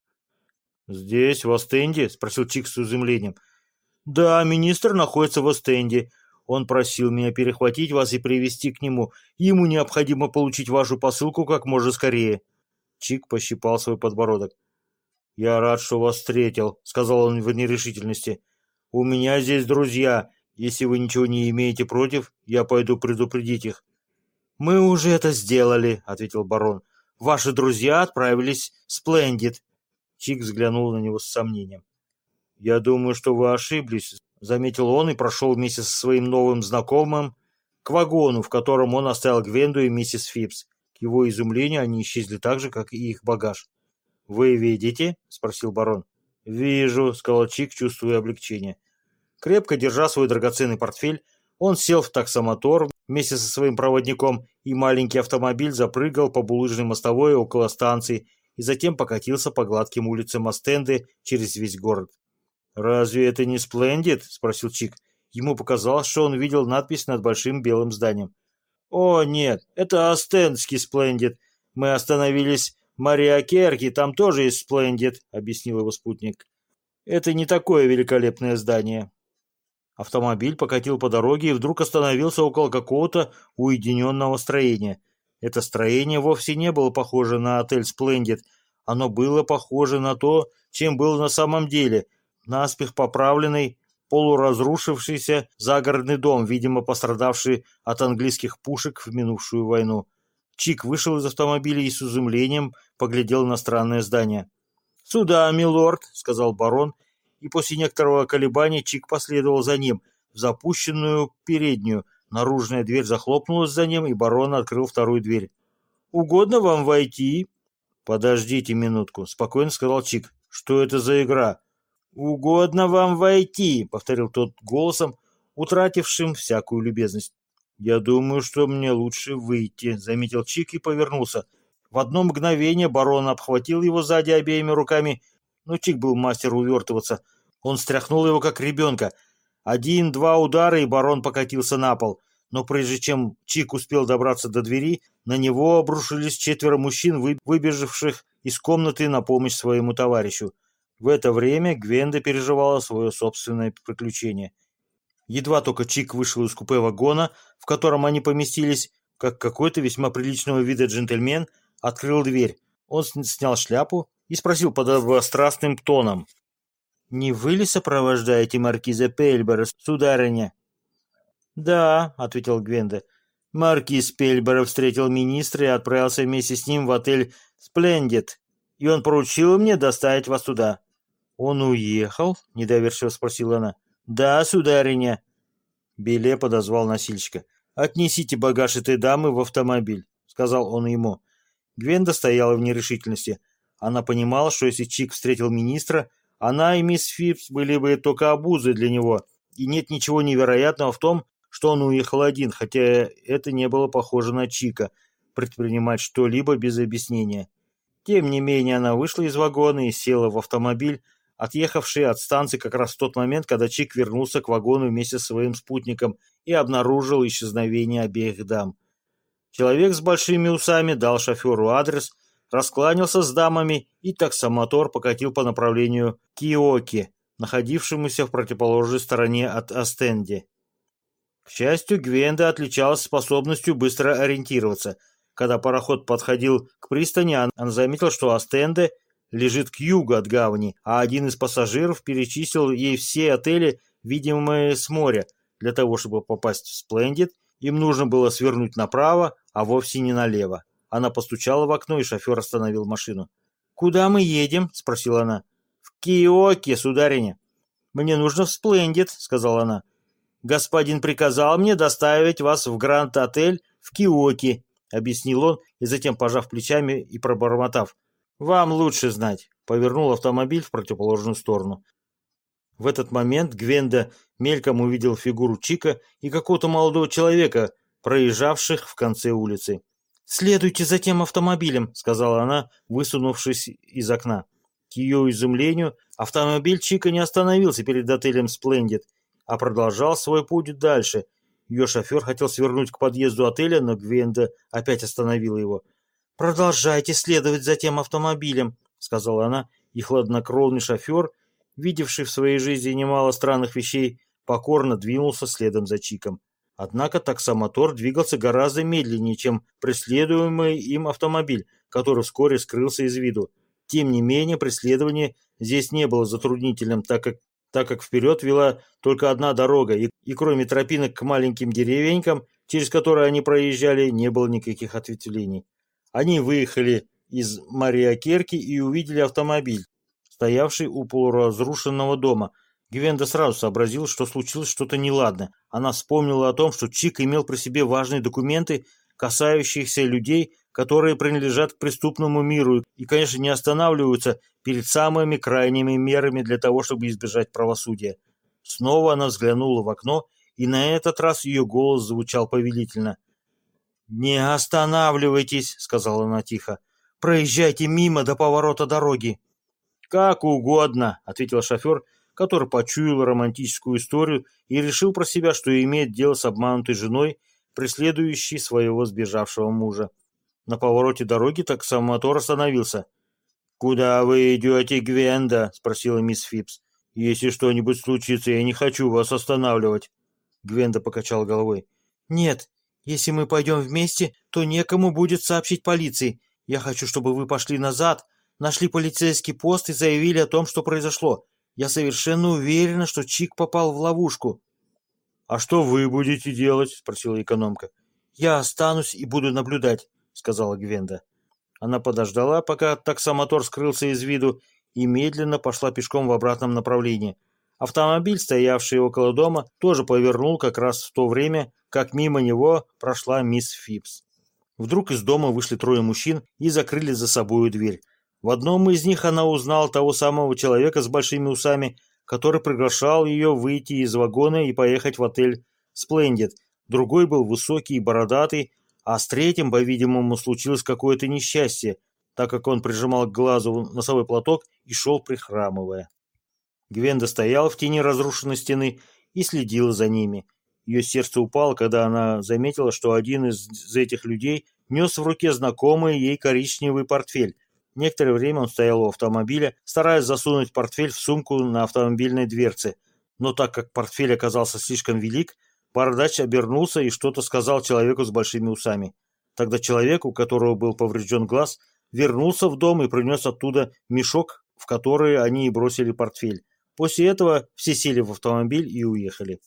«Здесь, в Остенде?» — спросил Чик с изумлением. «Да, министр находится в Остенде. Он просил меня перехватить вас и привести к нему. Ему необходимо получить вашу посылку как можно скорее». Чик пощипал свой подбородок. «Я рад, что вас встретил», — сказал он в нерешительности. «У меня здесь друзья. Если вы ничего не имеете против, я пойду предупредить их». «Мы уже это сделали», — ответил барон. «Ваши друзья отправились в Сплендид». Чик взглянул на него с сомнением. «Я думаю, что вы ошиблись», — заметил он и прошел вместе со своим новым знакомым к вагону, в котором он оставил Гвенду и миссис Фипс. К его изумлению они исчезли так же, как и их багаж. «Вы видите?» — спросил барон. «Вижу», — сказал Чик, чувствуя облегчение. Крепко держа свой драгоценный портфель, он сел в таксомотор вместе со своим проводником, и маленький автомобиль запрыгал по булыжной мостовой около станции и затем покатился по гладким улицам Астенды через весь город. «Разве это не Сплендит?» — спросил Чик. Ему показалось, что он видел надпись над большим белым зданием. «О, нет, это Астендский Сплендит. Мы остановились в Мариакерке, там тоже есть Сплендит», — объяснил его спутник. «Это не такое великолепное здание». Автомобиль покатил по дороге и вдруг остановился около какого-то уединенного строения. Это строение вовсе не было похоже на отель «Сплендид». Оно было похоже на то, чем было на самом деле. Наспех поправленный, полуразрушившийся загородный дом, видимо, пострадавший от английских пушек в минувшую войну. Чик вышел из автомобиля и с изумлением поглядел на странное здание. «Сюда, милорд», — сказал барон, и после некоторого колебания Чик последовал за ним в запущенную переднюю. Наружная дверь захлопнулась за ним, и барон открыл вторую дверь. «Угодно вам войти?» «Подождите минутку», — спокойно сказал Чик. «Что это за игра?» «Угодно вам войти», — повторил тот голосом, утратившим всякую любезность. «Я думаю, что мне лучше выйти», — заметил Чик и повернулся. В одно мгновение барон обхватил его сзади обеими руками но Чик был мастер увертываться. Он стряхнул его, как ребенка. Один-два удара, и барон покатился на пол. Но прежде чем Чик успел добраться до двери, на него обрушились четверо мужчин, выбежавших из комнаты на помощь своему товарищу. В это время Гвенда переживала свое собственное приключение. Едва только Чик вышел из купе вагона, в котором они поместились, как какой-то весьма приличного вида джентльмен открыл дверь. Он снял шляпу и спросил подобострастным тоном. «Не вы ли сопровождаете маркиза Пельбера, сударыня?» «Да», — ответил Гвенда. «Маркиз Пельбера встретил министра и отправился вместе с ним в отель «Сплендид», и он поручил мне доставить вас туда». «Он уехал?» — недоверчиво спросила она. «Да, сударыня». Беле подозвал носильщика. «Отнесите багаж этой дамы в автомобиль», — сказал он ему. Гвенда стояла в нерешительности. Она понимала, что если Чик встретил министра, она и мисс Фипс были бы только обузой для него, и нет ничего невероятного в том, что он уехал один, хотя это не было похоже на Чика, предпринимать что-либо без объяснения. Тем не менее, она вышла из вагона и села в автомобиль, отъехавший от станции как раз в тот момент, когда Чик вернулся к вагону вместе со своим спутником и обнаружил исчезновение обеих дам. Человек с большими усами дал шоферу адрес, раскланялся с дамами, и таксомотор покатил по направлению Киоки, находившемуся в противоположной стороне от Астенди. К счастью, Гвенда отличалась способностью быстро ориентироваться. Когда пароход подходил к пристани, она заметила, что Астенде лежит к югу от гавани, а один из пассажиров перечислил ей все отели, видимые с моря. Для того, чтобы попасть в Сплендид, им нужно было свернуть направо, а вовсе не налево. Она постучала в окно, и шофер остановил машину. «Куда мы едем?» — спросила она. «В Киоке, сударыня». «Мне нужно в Сплендид», — сказала она. «Господин приказал мне доставить вас в Гранд-отель в Киоке», — объяснил он, и затем, пожав плечами и пробормотав, «Вам лучше знать», повернул автомобиль в противоположную сторону. В этот момент Гвенда мельком увидел фигуру Чика и какого-то молодого человека, проезжавших в конце улицы. «Следуйте за тем автомобилем», — сказала она, высунувшись из окна. К ее изумлению, автомобиль Чика не остановился перед отелем «Сплендид», а продолжал свой путь дальше. Ее шофер хотел свернуть к подъезду отеля, но Гвенда опять остановила его. «Продолжайте следовать за тем автомобилем», — сказала она, и хладнокровный шофер, видевший в своей жизни немало странных вещей, покорно двинулся следом за Чиком. Однако таксомотор двигался гораздо медленнее, чем преследуемый им автомобиль, который вскоре скрылся из виду. Тем не менее, преследование здесь не было затруднительным, так как, так как вперед вела только одна дорога, и, и кроме тропинок к маленьким деревенькам, через которые они проезжали, не было никаких ответвлений. Они выехали из Мариакерки и увидели автомобиль, стоявший у полуразрушенного дома, Гвенда сразу сообразила, что случилось что-то неладное. Она вспомнила о том, что Чик имел при себе важные документы, касающиеся людей, которые принадлежат к преступному миру и, конечно, не останавливаются перед самыми крайними мерами для того, чтобы избежать правосудия. Снова она взглянула в окно, и на этот раз ее голос звучал повелительно. «Не останавливайтесь», — сказала она тихо. «Проезжайте мимо до поворота дороги». «Как угодно», — ответил шофер, — который почуял романтическую историю и решил про себя, что имеет дело с обманутой женой, преследующей своего сбежавшего мужа. На повороте дороги таксомотор остановился. «Куда вы идете, Гвенда?» — спросила мисс Фипс. «Если что-нибудь случится, я не хочу вас останавливать». Гвенда покачал головой. «Нет, если мы пойдем вместе, то некому будет сообщить полиции. Я хочу, чтобы вы пошли назад, нашли полицейский пост и заявили о том, что произошло. Я совершенно уверена, что Чик попал в ловушку. «А что вы будете делать?» — спросила экономка. «Я останусь и буду наблюдать», — сказала Гвенда. Она подождала, пока таксомотор скрылся из виду, и медленно пошла пешком в обратном направлении. Автомобиль, стоявший около дома, тоже повернул как раз в то время, как мимо него прошла мисс Фипс. Вдруг из дома вышли трое мужчин и закрыли за собою дверь. В одном из них она узнала того самого человека с большими усами, который приглашал ее выйти из вагона и поехать в отель «Сплендид». Другой был высокий и бородатый, а с третьим, по-видимому, случилось какое-то несчастье, так как он прижимал к глазу носовой платок и шел прихрамывая. Гвенда стояла в тени разрушенной стены и следила за ними. Ее сердце упало, когда она заметила, что один из этих людей нес в руке знакомый ей коричневый портфель, Некоторое время он стоял у автомобиля, стараясь засунуть портфель в сумку на автомобильной дверце. Но так как портфель оказался слишком велик, бородач обернулся и что-то сказал человеку с большими усами. Тогда человек, у которого был поврежден глаз, вернулся в дом и принес оттуда мешок, в который они и бросили портфель. После этого все сели в автомобиль и уехали.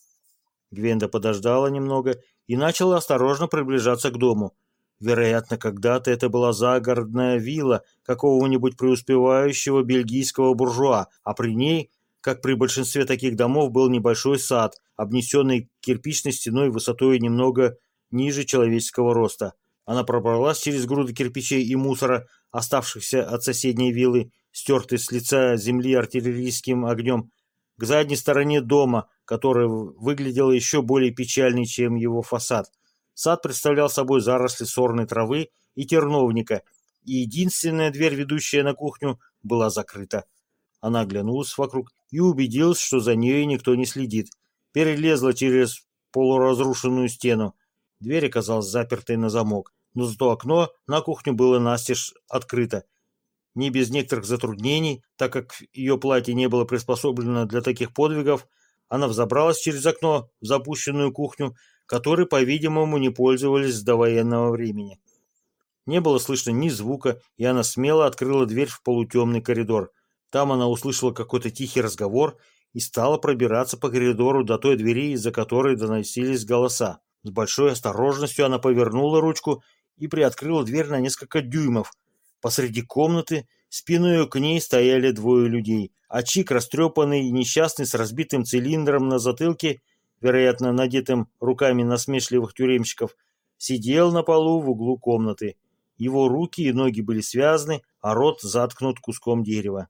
Гвенда подождала немного и начала осторожно приближаться к дому. Вероятно, когда-то это была загородная вилла какого-нибудь преуспевающего бельгийского буржуа, а при ней, как при большинстве таких домов, был небольшой сад, обнесенный кирпичной стеной высотой немного ниже человеческого роста. Она пробралась через груды кирпичей и мусора, оставшихся от соседней виллы, стертой с лица земли артиллерийским огнем, к задней стороне дома, который выглядел еще более печальной, чем его фасад – Сад представлял собой заросли сорной травы и терновника, и единственная дверь, ведущая на кухню, была закрыта. Она оглянулась вокруг и убедилась, что за ней никто не следит. Перелезла через полуразрушенную стену. Дверь оказалась запертой на замок, но зато окно на кухню было настежь открыто. Не без некоторых затруднений, так как ее платье не было приспособлено для таких подвигов, она взобралась через окно в запущенную кухню, которой, по-видимому, не пользовались до военного времени. Не было слышно ни звука, и она смело открыла дверь в полутемный коридор. Там она услышала какой-то тихий разговор и стала пробираться по коридору до той двери, из-за которой доносились голоса. С большой осторожностью она повернула ручку и приоткрыла дверь на несколько дюймов. Посреди комнаты спиной к ней стояли двое людей, а Чик, растрепанный и несчастный, с разбитым цилиндром на затылке, вероятно, надетым руками насмешливых тюремщиков, сидел на полу в углу комнаты. Его руки и ноги были связаны, а рот заткнут куском дерева.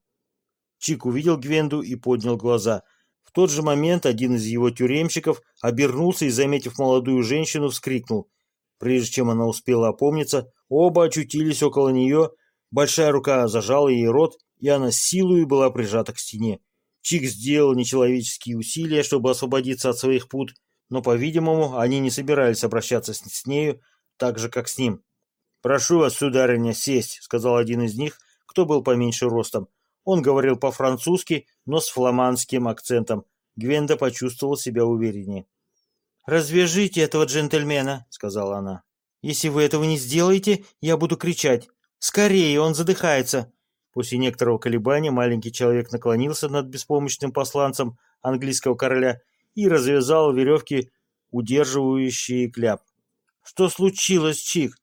Чик увидел Гвенду и поднял глаза. В тот же момент один из его тюремщиков обернулся и, заметив молодую женщину, вскрикнул. Прежде чем она успела опомниться, оба очутились около нее, большая рука зажала ей рот, и она силой была прижата к стене. Чик сделал нечеловеческие усилия, чтобы освободиться от своих пут, но, по-видимому, они не собирались обращаться с, с нею так же, как с ним. «Прошу вас, сударыня, сесть», — сказал один из них, кто был поменьше ростом. Он говорил по-французски, но с фламандским акцентом. Гвенда почувствовала себя увереннее. «Развяжите этого джентльмена», — сказала она. «Если вы этого не сделаете, я буду кричать. Скорее, он задыхается». После некоторого колебания маленький человек наклонился над беспомощным посланцем английского короля и развязал веревки, удерживающие кляп. «Что случилось, Чик?»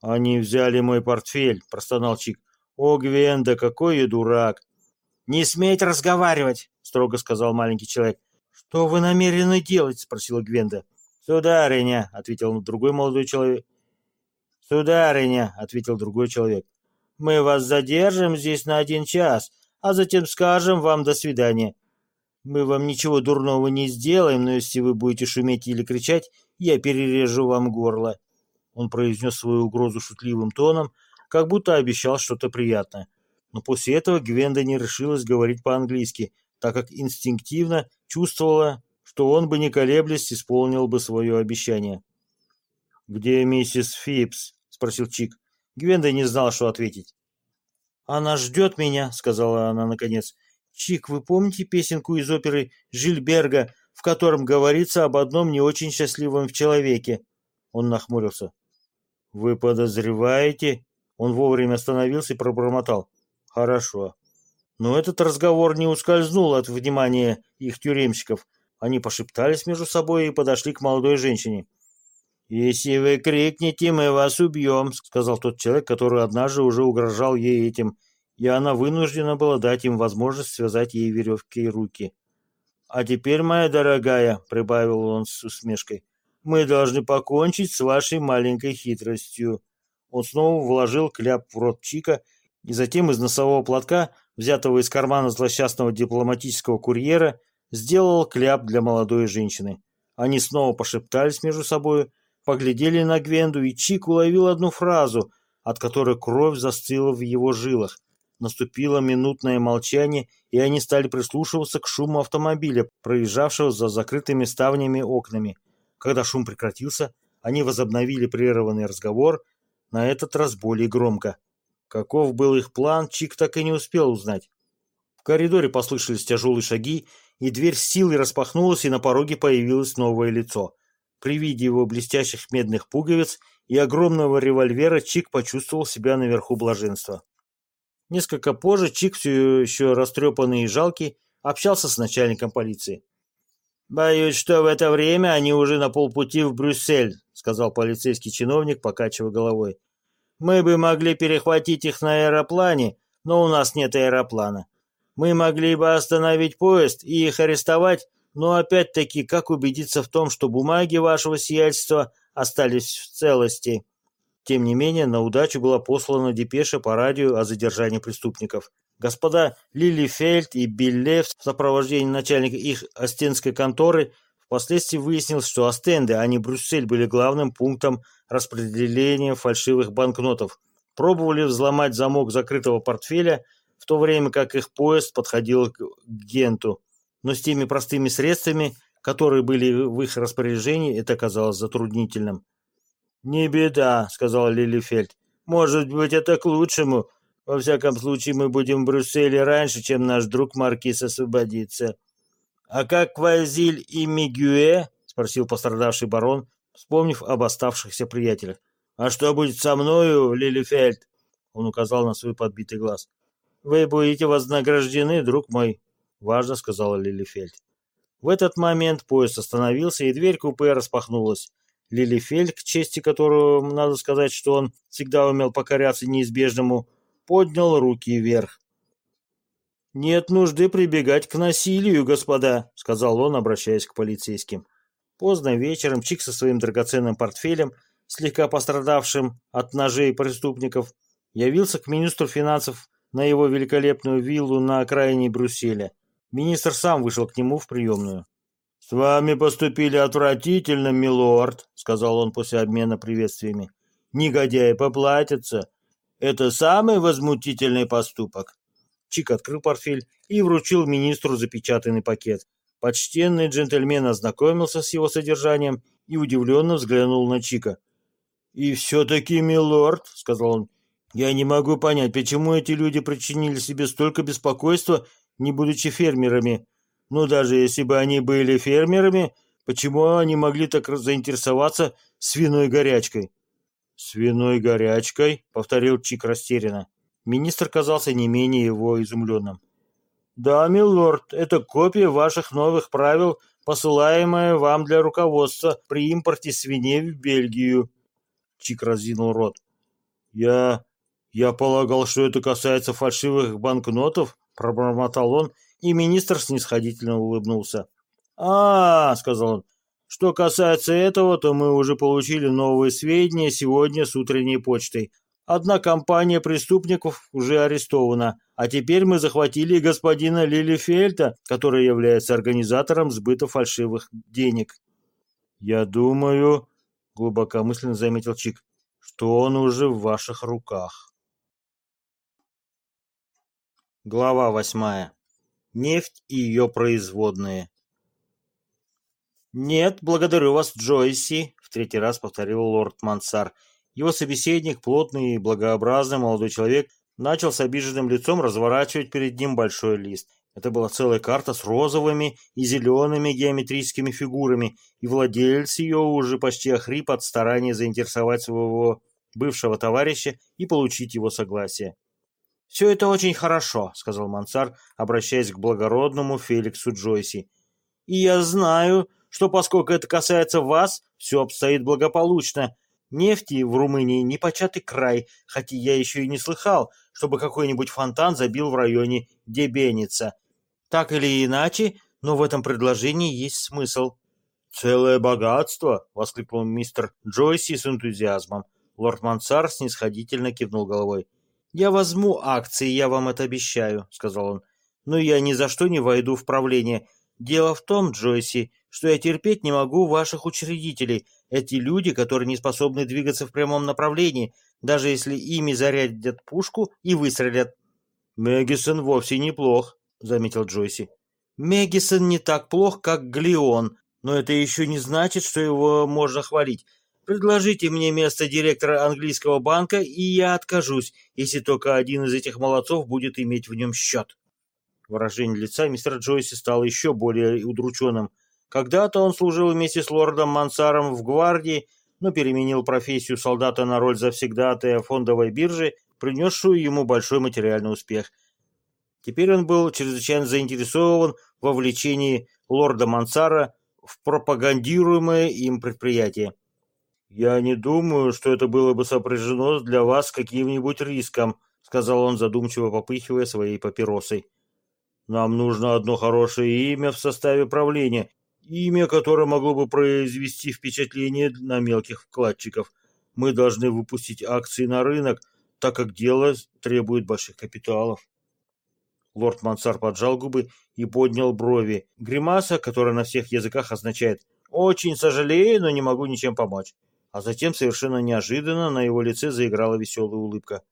«Они взяли мой портфель», — простонал Чик. «О, Гвенда, какой я дурак!» «Не сметь разговаривать!» — строго сказал маленький человек. «Что вы намерены делать?» — спросила Гвенда. «Сударыня!» — ответил другой молодой человек. «Сударыня!» — ответил другой человек. «Мы вас задержим здесь на один час, а затем скажем вам до свидания. Мы вам ничего дурного не сделаем, но если вы будете шуметь или кричать, я перережу вам горло». Он произнес свою угрозу шутливым тоном, как будто обещал что-то приятное. Но после этого Гвенда не решилась говорить по-английски, так как инстинктивно чувствовала, что он бы не колеблясь исполнил бы свое обещание. «Где миссис Фипс?» — спросил Чик. Гвенда не знала, что ответить. «Она ждет меня», — сказала она наконец. «Чик, вы помните песенку из оперы Жильберга, в котором говорится об одном не очень счастливом человеке?» Он нахмурился. «Вы подозреваете?» Он вовремя остановился и пробормотал. «Хорошо». Но этот разговор не ускользнул от внимания их тюремщиков. Они пошептались между собой и подошли к молодой женщине. «Если вы крикнете, мы вас убьем», — сказал тот человек, который однажды уже угрожал ей этим, и она вынуждена была дать им возможность связать ей веревки и руки. «А теперь, моя дорогая», — прибавил он с усмешкой, — «мы должны покончить с вашей маленькой хитростью. Он снова вложил кляп в рот Чика и затем из носового платка, взятого из кармана злосчастного дипломатического курьера, сделал кляп для молодой женщины. Они снова пошептались между собой, поглядели на Гвенду, и Чик уловил одну фразу, от которой кровь застыла в его жилах. Наступило минутное молчание, и они стали прислушиваться к шуму автомобиля, проезжавшего за закрытыми ставнями окнами. Когда шум прекратился, они возобновили прерванный разговор на этот раз более громко. Каков был их план, Чик так и не успел узнать. В коридоре послышались тяжелые шаги, и дверь с силой распахнулась, и на пороге появилось новое лицо. При виде его блестящих медных пуговиц и огромного револьвера Чик почувствовал себя наверху блаженства. Несколько позже Чик, все еще растрепанный и жалкий, общался с начальником полиции. «Боюсь, что в это время они уже на полпути в Брюссель», сказал полицейский чиновник, покачивая головой. «Мы бы могли перехватить их на аэроплане, но у нас нет аэроплана. Мы могли бы остановить поезд и их арестовать, но опять-таки, как убедиться в том, что бумаги вашего сиятельства остались в целости?» Тем не менее, на удачу была послана депеша по радио о задержании преступников. Господа Лилифельд и Билле в сопровождении начальника их остенской конторы впоследствии выяснилось, что Остенды, а не Брюссель, были главным пунктом распределения фальшивых банкнотов. Пробовали взломать замок закрытого портфеля, в то время как их поезд подходил к Генту. Но с теми простыми средствами, которые были в их распоряжении, это казалось затруднительным. «Не беда», — сказал Лилифельд. «Может быть, это к лучшему. Во всяком случае, мы будем в Брюсселе раньше, чем наш друг Маркиз освободится. А как Квазиль и Мигюэ? спросил пострадавший барон, вспомнив об оставшихся приятелях. А что будет со мною, Лилифельд? Он указал на свой подбитый глаз. Вы будете вознаграждены, друг мой, важно сказала Лилифельд. В этот момент поезд остановился, и дверь купе распахнулась. Лилифельд, к чести которого надо сказать, что он всегда умел покоряться неизбежному, поднял руки вверх. «Нет нужды прибегать к насилию, господа», — сказал он, обращаясь к полицейским. Поздно вечером Чик со своим драгоценным портфелем слегка пострадавшим от ножей преступников, явился к министру финансов на его великолепную виллу на окраине Брюсселя. Министр сам вышел к нему в приемную. «С вами поступили отвратительно, милорд», — сказал он после обмена приветствиями. «Негодяи поплатятся. Это самый возмутительный поступок». Чик открыл портфель и вручил министру запечатанный пакет. Почтенный джентльмен ознакомился с его содержанием и удивленно взглянул на Чика. «И все-таки, милорд», — сказал он, — «я не могу понять, почему эти люди причинили себе столько беспокойства, не будучи фермерами. Ну, даже если бы они были фермерами, почему они могли так заинтересоваться свиной горячкой?» «Свиной горячкой?» — повторил Чик растерянно. Министр казался не менее его изумленным. «Да, милорд, это копия ваших новых правил, посылаемая вам для руководства при импорте свиней в Бельгию». Чик разинул рот. «Я... я полагал, что это касается фальшивых банкнотов», — пробормотал он, и министр снисходительно улыбнулся. «А, — сказал он, — что касается этого, то мы уже получили новые сведения сегодня с утренней почтой. Одна компания преступников уже арестована, а теперь мы захватили господина Лилифельта, который является организатором сбыта фальшивых денег. Я думаю, глубокомысленно заметил Чик, что он уже в ваших руках. Глава восьмая. Нефть и ее производные. «Нет, благодарю вас, Джойси», — в третий раз повторил лорд Мансар, — его собеседник, плотный и благообразный молодой человек, начал с обиженным лицом разворачивать перед ним большой лист. Это была целая карта с розовыми и зелеными геометрическими фигурами, и владелец ее уже почти охрип от старания заинтересовать своего бывшего товарища и получить его согласие. «Все это очень хорошо», — сказал Мансар, обращаясь к благородному Феликсу Джойси. «И я знаю, что поскольку это касается вас, все обстоит благополучно, Нефти в Румынии непочатый край, хотя я еще и не слыхал, чтобы какой-нибудь фонтан забил в районе Дебеница. Так или иначе, но в этом предложении есть смысл. «Целое богатство!» — воскликнул мистер Джойси с энтузиазмом. Лорд Мансар снисходительно кивнул головой. «Я возьму акции, я вам это обещаю», — сказал он. «Но я ни за что не войду в правление. Дело в том, Джойси, что я терпеть не могу ваших учредителей, эти люди, которые не способны двигаться в прямом направлении, даже если ими зарядят пушку и выстрелят. «Мегисон вовсе неплох», — заметил Джойси. «Мегисон не так плох, как Глион, но это еще не значит, что его можно хвалить. Предложите мне место директора английского банка, и я откажусь, если только один из этих молодцов будет иметь в нем счет». Выражение лица мистера Джойси стало еще более удрученным. Когда-то он служил вместе с лордом Мансаром в гвардии, но переменил профессию солдата на роль завсегдатая фондовой биржи, принесшую ему большой материальный успех. Теперь он был чрезвычайно заинтересован в вовлечении лорда Мансара в пропагандируемое им предприятие. «Я не думаю, что это было бы сопряжено для вас каким-нибудь риском», сказал он, задумчиво попыхивая своей папиросой. «Нам нужно одно хорошее имя в составе правления, имя, которое могло бы произвести впечатление на мелких вкладчиков. Мы должны выпустить акции на рынок, так как дело требует больших капиталов. Лорд Мансар поджал губы и поднял брови. Гримаса, которая на всех языках означает «очень сожалею, но не могу ничем помочь». А затем совершенно неожиданно на его лице заиграла веселая улыбка.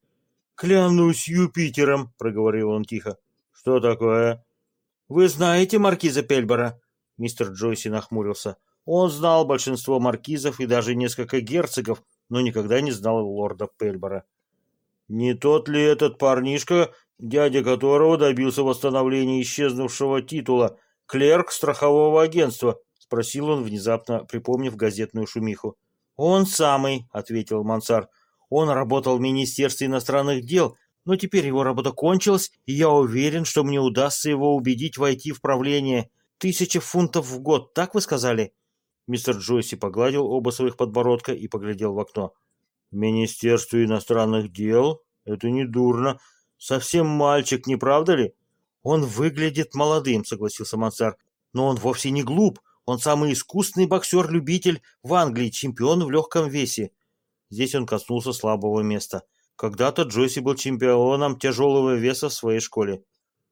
«Клянусь Юпитером!» — проговорил он тихо. «Что такое?» «Вы знаете маркиза Пельбора?» Мистер Джойси нахмурился. Он знал большинство маркизов и даже несколько герцогов, но никогда не знал лорда Пельбора. «Не тот ли этот парнишка, дядя которого добился восстановления исчезнувшего титула, клерк страхового агентства?» — спросил он, внезапно припомнив газетную шумиху. «Он самый», — ответил Мансар. «Он работал в Министерстве иностранных дел, но теперь его работа кончилась, и я уверен, что мне удастся его убедить войти в правление. Тысяча фунтов в год, так вы сказали?» Мистер Джойси погладил оба своих подбородка и поглядел в окно. «Министерство иностранных дел? Это не дурно. Совсем мальчик, не правда ли?» «Он выглядит молодым», — согласился Мансар. «Но он вовсе не глуп. Он самый искусный боксер-любитель в Англии, чемпион в легком весе». Здесь он коснулся слабого места. Когда-то Джойси был чемпионом тяжелого веса в своей школе.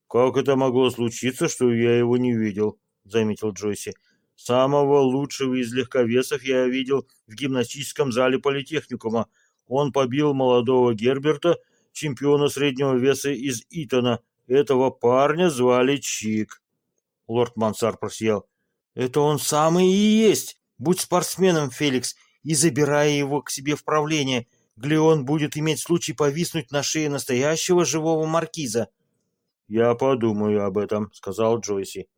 «Как это могло случиться, что я его не видел?» — заметил Джойси. «Самого лучшего из легковесов я видел в гимнастическом зале политехникума. Он побил молодого Герберта, чемпиона среднего веса из Итона. Этого парня звали Чик». Лорд Мансар просиял. «Это он самый и есть! Будь спортсменом, Феликс, и забирая его к себе в правление, где он будет иметь случай повиснуть на шее настоящего живого маркиза». «Я подумаю об этом», — сказал Джойси.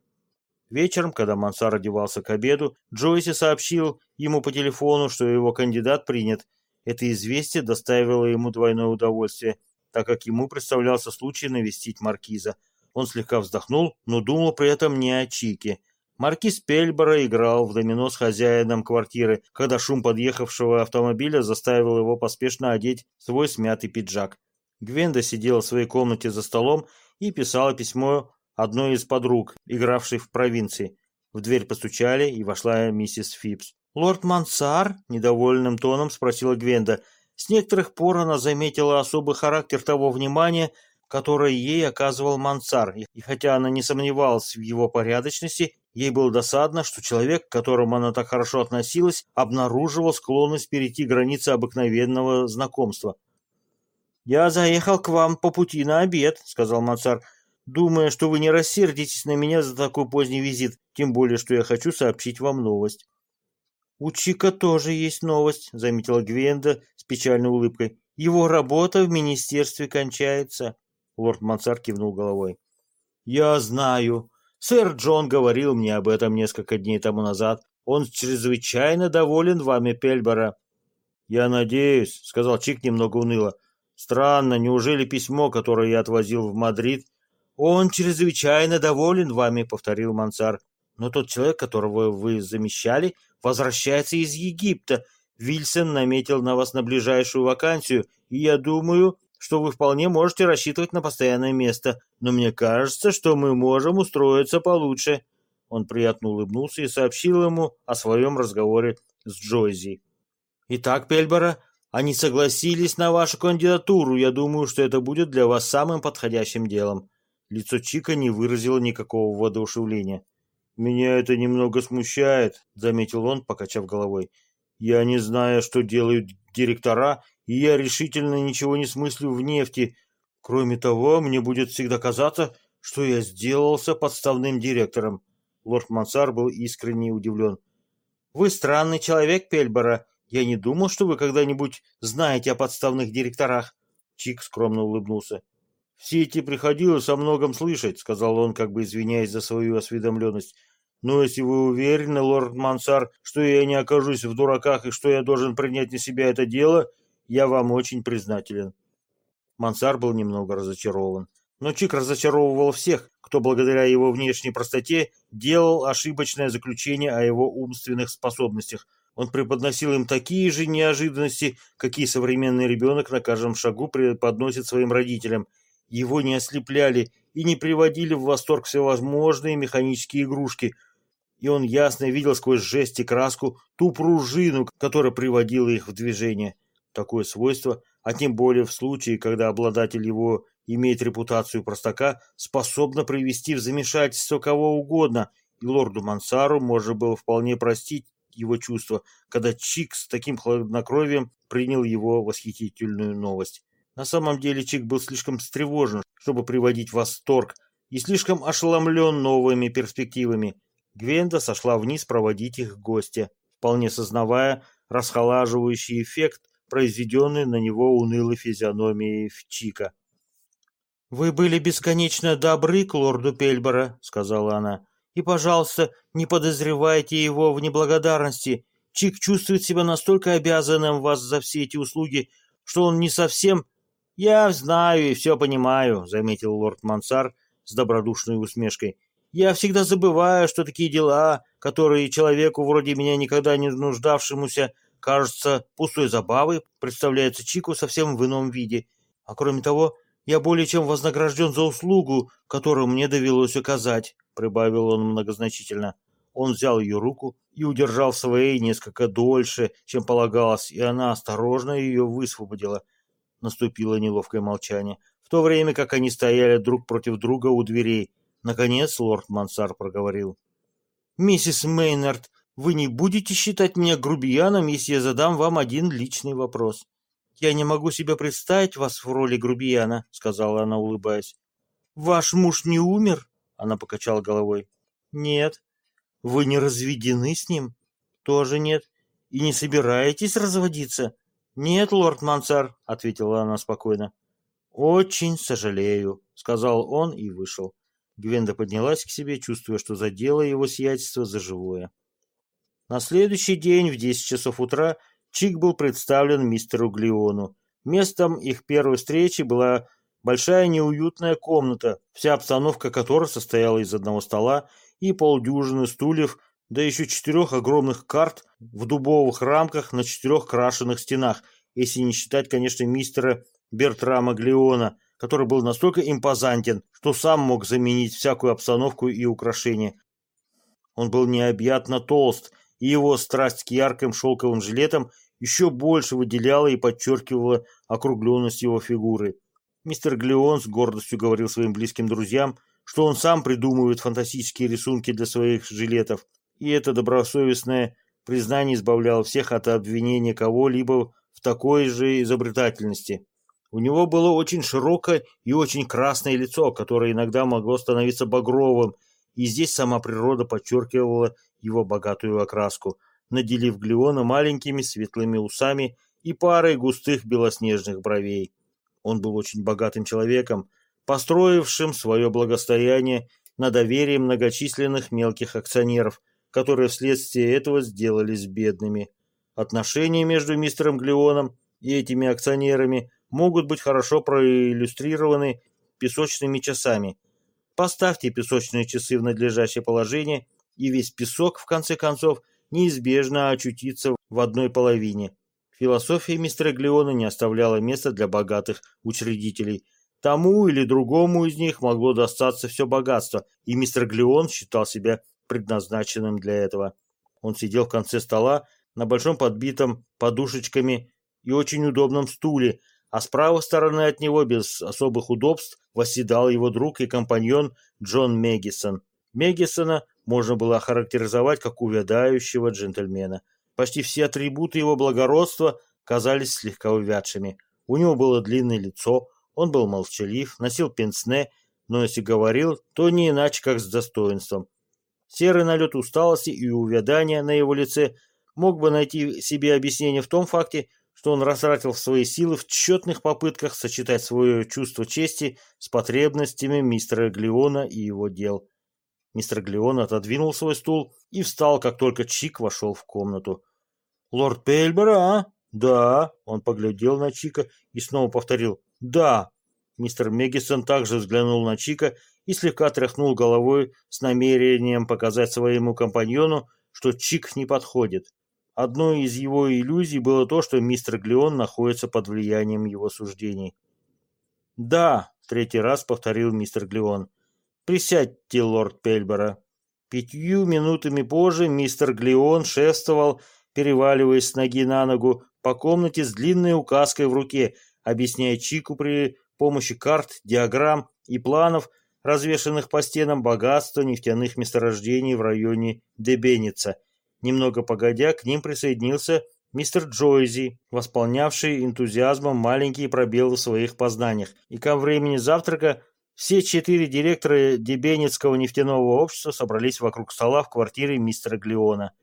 Вечером, когда Мансар одевался к обеду, Джойси сообщил ему по телефону, что его кандидат принят. Это известие доставило ему двойное удовольствие, так как ему представлялся случай навестить маркиза. Он слегка вздохнул, но думал при этом не о Чике. Маркиз Пельбора играл в домино с хозяином квартиры, когда шум подъехавшего автомобиля заставил его поспешно одеть свой смятый пиджак. Гвенда сидела в своей комнате за столом и писала письмо одной из подруг, игравшей в провинции. В дверь постучали, и вошла миссис Фипс. «Лорд Мансар?» – недовольным тоном спросила Гвенда. С некоторых пор она заметила особый характер того внимания, которое ей оказывал Мансар, и хотя она не сомневалась в его порядочности, ей было досадно, что человек, к которому она так хорошо относилась, обнаруживал склонность перейти границы обыкновенного знакомства. «Я заехал к вам по пути на обед», — сказал Мансар, «думая, что вы не рассердитесь на меня за такой поздний визит, тем более, что я хочу сообщить вам новость». «У Чика тоже есть новость», — заметила Гвенда с печальной улыбкой. «Его работа в министерстве кончается». Лорд Мансар кивнул головой. «Я знаю. Сэр Джон говорил мне об этом несколько дней тому назад. Он чрезвычайно доволен вами, Пельборо». «Я надеюсь», — сказал Чик немного уныло, Странно, неужели письмо, которое я отвозил в Мадрид? Он чрезвычайно доволен вами, повторил Мансар. Но тот человек, которого вы замещали, возвращается из Египта. Вильсон наметил на вас на ближайшую вакансию, и я думаю, что вы вполне можете рассчитывать на постоянное место. Но мне кажется, что мы можем устроиться получше. Он приятно улыбнулся и сообщил ему о своем разговоре с Джойзи. «Итак, Пельбора, они согласились на вашу кандидатуру. Я думаю, что это будет для вас самым подходящим делом. Лицо Чика не выразило никакого воодушевления. «Меня это немного смущает», — заметил он, покачав головой. «Я не знаю, что делают директора, и я решительно ничего не смыслю в нефти. Кроме того, мне будет всегда казаться, что я сделался подставным директором». Лорд Мансар был искренне удивлен. «Вы странный человек, Пельбора. Я не думал, что вы когда-нибудь знаете о подставных директорах. Чик скромно улыбнулся. В сети приходилось о многом слышать, сказал он, как бы извиняясь за свою осведомленность. Но если вы уверены, лорд Мансар, что я не окажусь в дураках и что я должен принять на себя это дело, я вам очень признателен. Мансар был немного разочарован. Но Чик разочаровывал всех, кто благодаря его внешней простоте делал ошибочное заключение о его умственных способностях, он преподносил им такие же неожиданности, какие современный ребенок на каждом шагу преподносит своим родителям. Его не ослепляли и не приводили в восторг всевозможные механические игрушки, и он ясно видел сквозь жесть и краску ту пружину, которая приводила их в движение. Такое свойство, а тем более в случае, когда обладатель его имеет репутацию простака, способно привести в замешательство кого угодно, и лорду Мансару можно было вполне простить его чувства, когда Чик с таким хладнокровием принял его восхитительную новость. На самом деле Чик был слишком встревожен, чтобы приводить в восторг, и слишком ошеломлен новыми перспективами. Гвенда сошла вниз проводить их гостя, вполне сознавая расхолаживающий эффект, произведенный на него унылой физиономией в Чика. «Вы были бесконечно добры к лорду Пельбора», — сказала она. И, пожалуйста, не подозревайте его в неблагодарности. Чик чувствует себя настолько обязанным вас за все эти услуги, что он не совсем... «Я знаю и все понимаю», — заметил лорд Мансар с добродушной усмешкой. «Я всегда забываю, что такие дела, которые человеку вроде меня, никогда не нуждавшемуся, кажутся пустой забавой, представляются Чику совсем в ином виде. А кроме того, я более чем вознагражден за услугу, которую мне довелось оказать. — прибавил он многозначительно. Он взял ее руку и удержал своей несколько дольше, чем полагалось, и она осторожно ее высвободила. Наступило неловкое молчание, в то время как они стояли друг против друга у дверей. Наконец лорд Мансар проговорил. «Миссис Мейнард, вы не будете считать меня грубияном, если я задам вам один личный вопрос?» «Я не могу себе представить вас в роли грубияна», — сказала она, улыбаясь. «Ваш муж не умер?» — она покачала головой. «Нет». «Вы не разведены с ним?» «Тоже нет». «И не собираетесь разводиться?» «Нет, лорд Мансар», — ответила она спокойно. «Очень сожалею», — сказал он и вышел. Гвенда поднялась к себе, чувствуя, что задела его сиятельство за живое. На следующий день в десять часов утра Чик был представлен мистеру Глиону. Местом их первой встречи была большая неуютная комната, вся обстановка которой состояла из одного стола и полдюжины стульев, да еще четырех огромных карт в дубовых рамках на четырех крашенных стенах, если не считать, конечно, мистера Бертрама Глиона, который был настолько импозантен, что сам мог заменить всякую обстановку и украшения. Он был необъятно толст, и его страсть к ярким шелковым жилетам еще больше выделяла и подчеркивала округленность его фигуры. Мистер Глеон с гордостью говорил своим близким друзьям, что он сам придумывает фантастические рисунки для своих жилетов, и это добросовестное признание избавляло всех от обвинения кого-либо в такой же изобретательности. У него было очень широкое и очень красное лицо, которое иногда могло становиться багровым, и здесь сама природа подчеркивала его богатую окраску – наделив Глеона маленькими светлыми усами и парой густых белоснежных бровей. Он был очень богатым человеком, построившим свое благостояние на доверии многочисленных мелких акционеров, которые вследствие этого сделались бедными. Отношения между мистером Глеоном и этими акционерами могут быть хорошо проиллюстрированы песочными часами. Поставьте песочные часы в надлежащее положение, и весь песок, в конце концов, неизбежно очутиться в одной половине. Философия мистера Глеона не оставляла места для богатых учредителей. Тому или другому из них могло достаться все богатство, и мистер Глеон считал себя предназначенным для этого. Он сидел в конце стола на большом подбитом подушечками и очень удобном стуле, а с правой стороны от него без особых удобств восседал его друг и компаньон Джон Мегисон. Мегисона можно было охарактеризовать как увядающего джентльмена. Почти все атрибуты его благородства казались слегка увядшими. У него было длинное лицо, он был молчалив, носил пенсне, но если говорил, то не иначе, как с достоинством. Серый налет усталости и увядания на его лице мог бы найти себе объяснение в том факте, что он растратил свои силы в тщетных попытках сочетать свое чувство чести с потребностями мистера Глеона и его дел. Мистер Глеон отодвинул свой стул и встал, как только Чик вошел в комнату. «Лорд Пельбера, а?» «Да». Он поглядел на Чика и снова повторил «Да». Мистер Мегисон также взглянул на Чика и слегка тряхнул головой с намерением показать своему компаньону, что Чик не подходит. Одной из его иллюзий было то, что мистер Глеон находится под влиянием его суждений. «Да», — третий раз повторил мистер Глеон. «Присядьте, лорд Пельбора». Пятью минутами позже мистер Глеон шествовал, переваливаясь с ноги на ногу, по комнате с длинной указкой в руке, объясняя Чику при помощи карт, диаграмм и планов, развешанных по стенам богатства нефтяных месторождений в районе Дебеница. Немного погодя, к ним присоединился мистер Джойзи, восполнявший энтузиазмом маленькие пробелы в своих познаниях, и ко времени завтрака все четыре директора Дебенецкого нефтяного общества собрались вокруг стола в квартире мистера Глеона.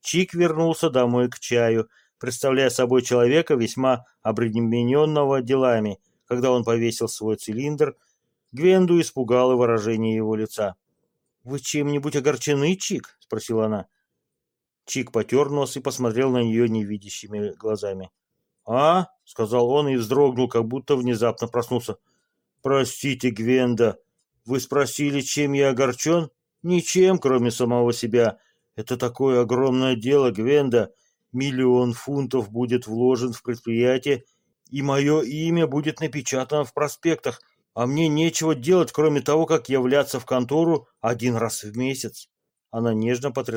Чик вернулся домой к чаю, представляя собой человека весьма обремененного делами. Когда он повесил свой цилиндр, Гвенду испугало выражение его лица. «Вы чем-нибудь огорчены, Чик?» — спросила она. Чик потер нос и посмотрел на нее невидящими глазами. «А?» — сказал он и вздрогнул, как будто внезапно проснулся. «Простите, Гвенда, вы спросили, чем я огорчен? Ничем, кроме самого себя. Это такое огромное дело, Гвенда. Миллион фунтов будет вложен в предприятие, и мое имя будет напечатано в проспектах, а мне нечего делать, кроме того, как являться в контору один раз в месяц». Она нежно потрясла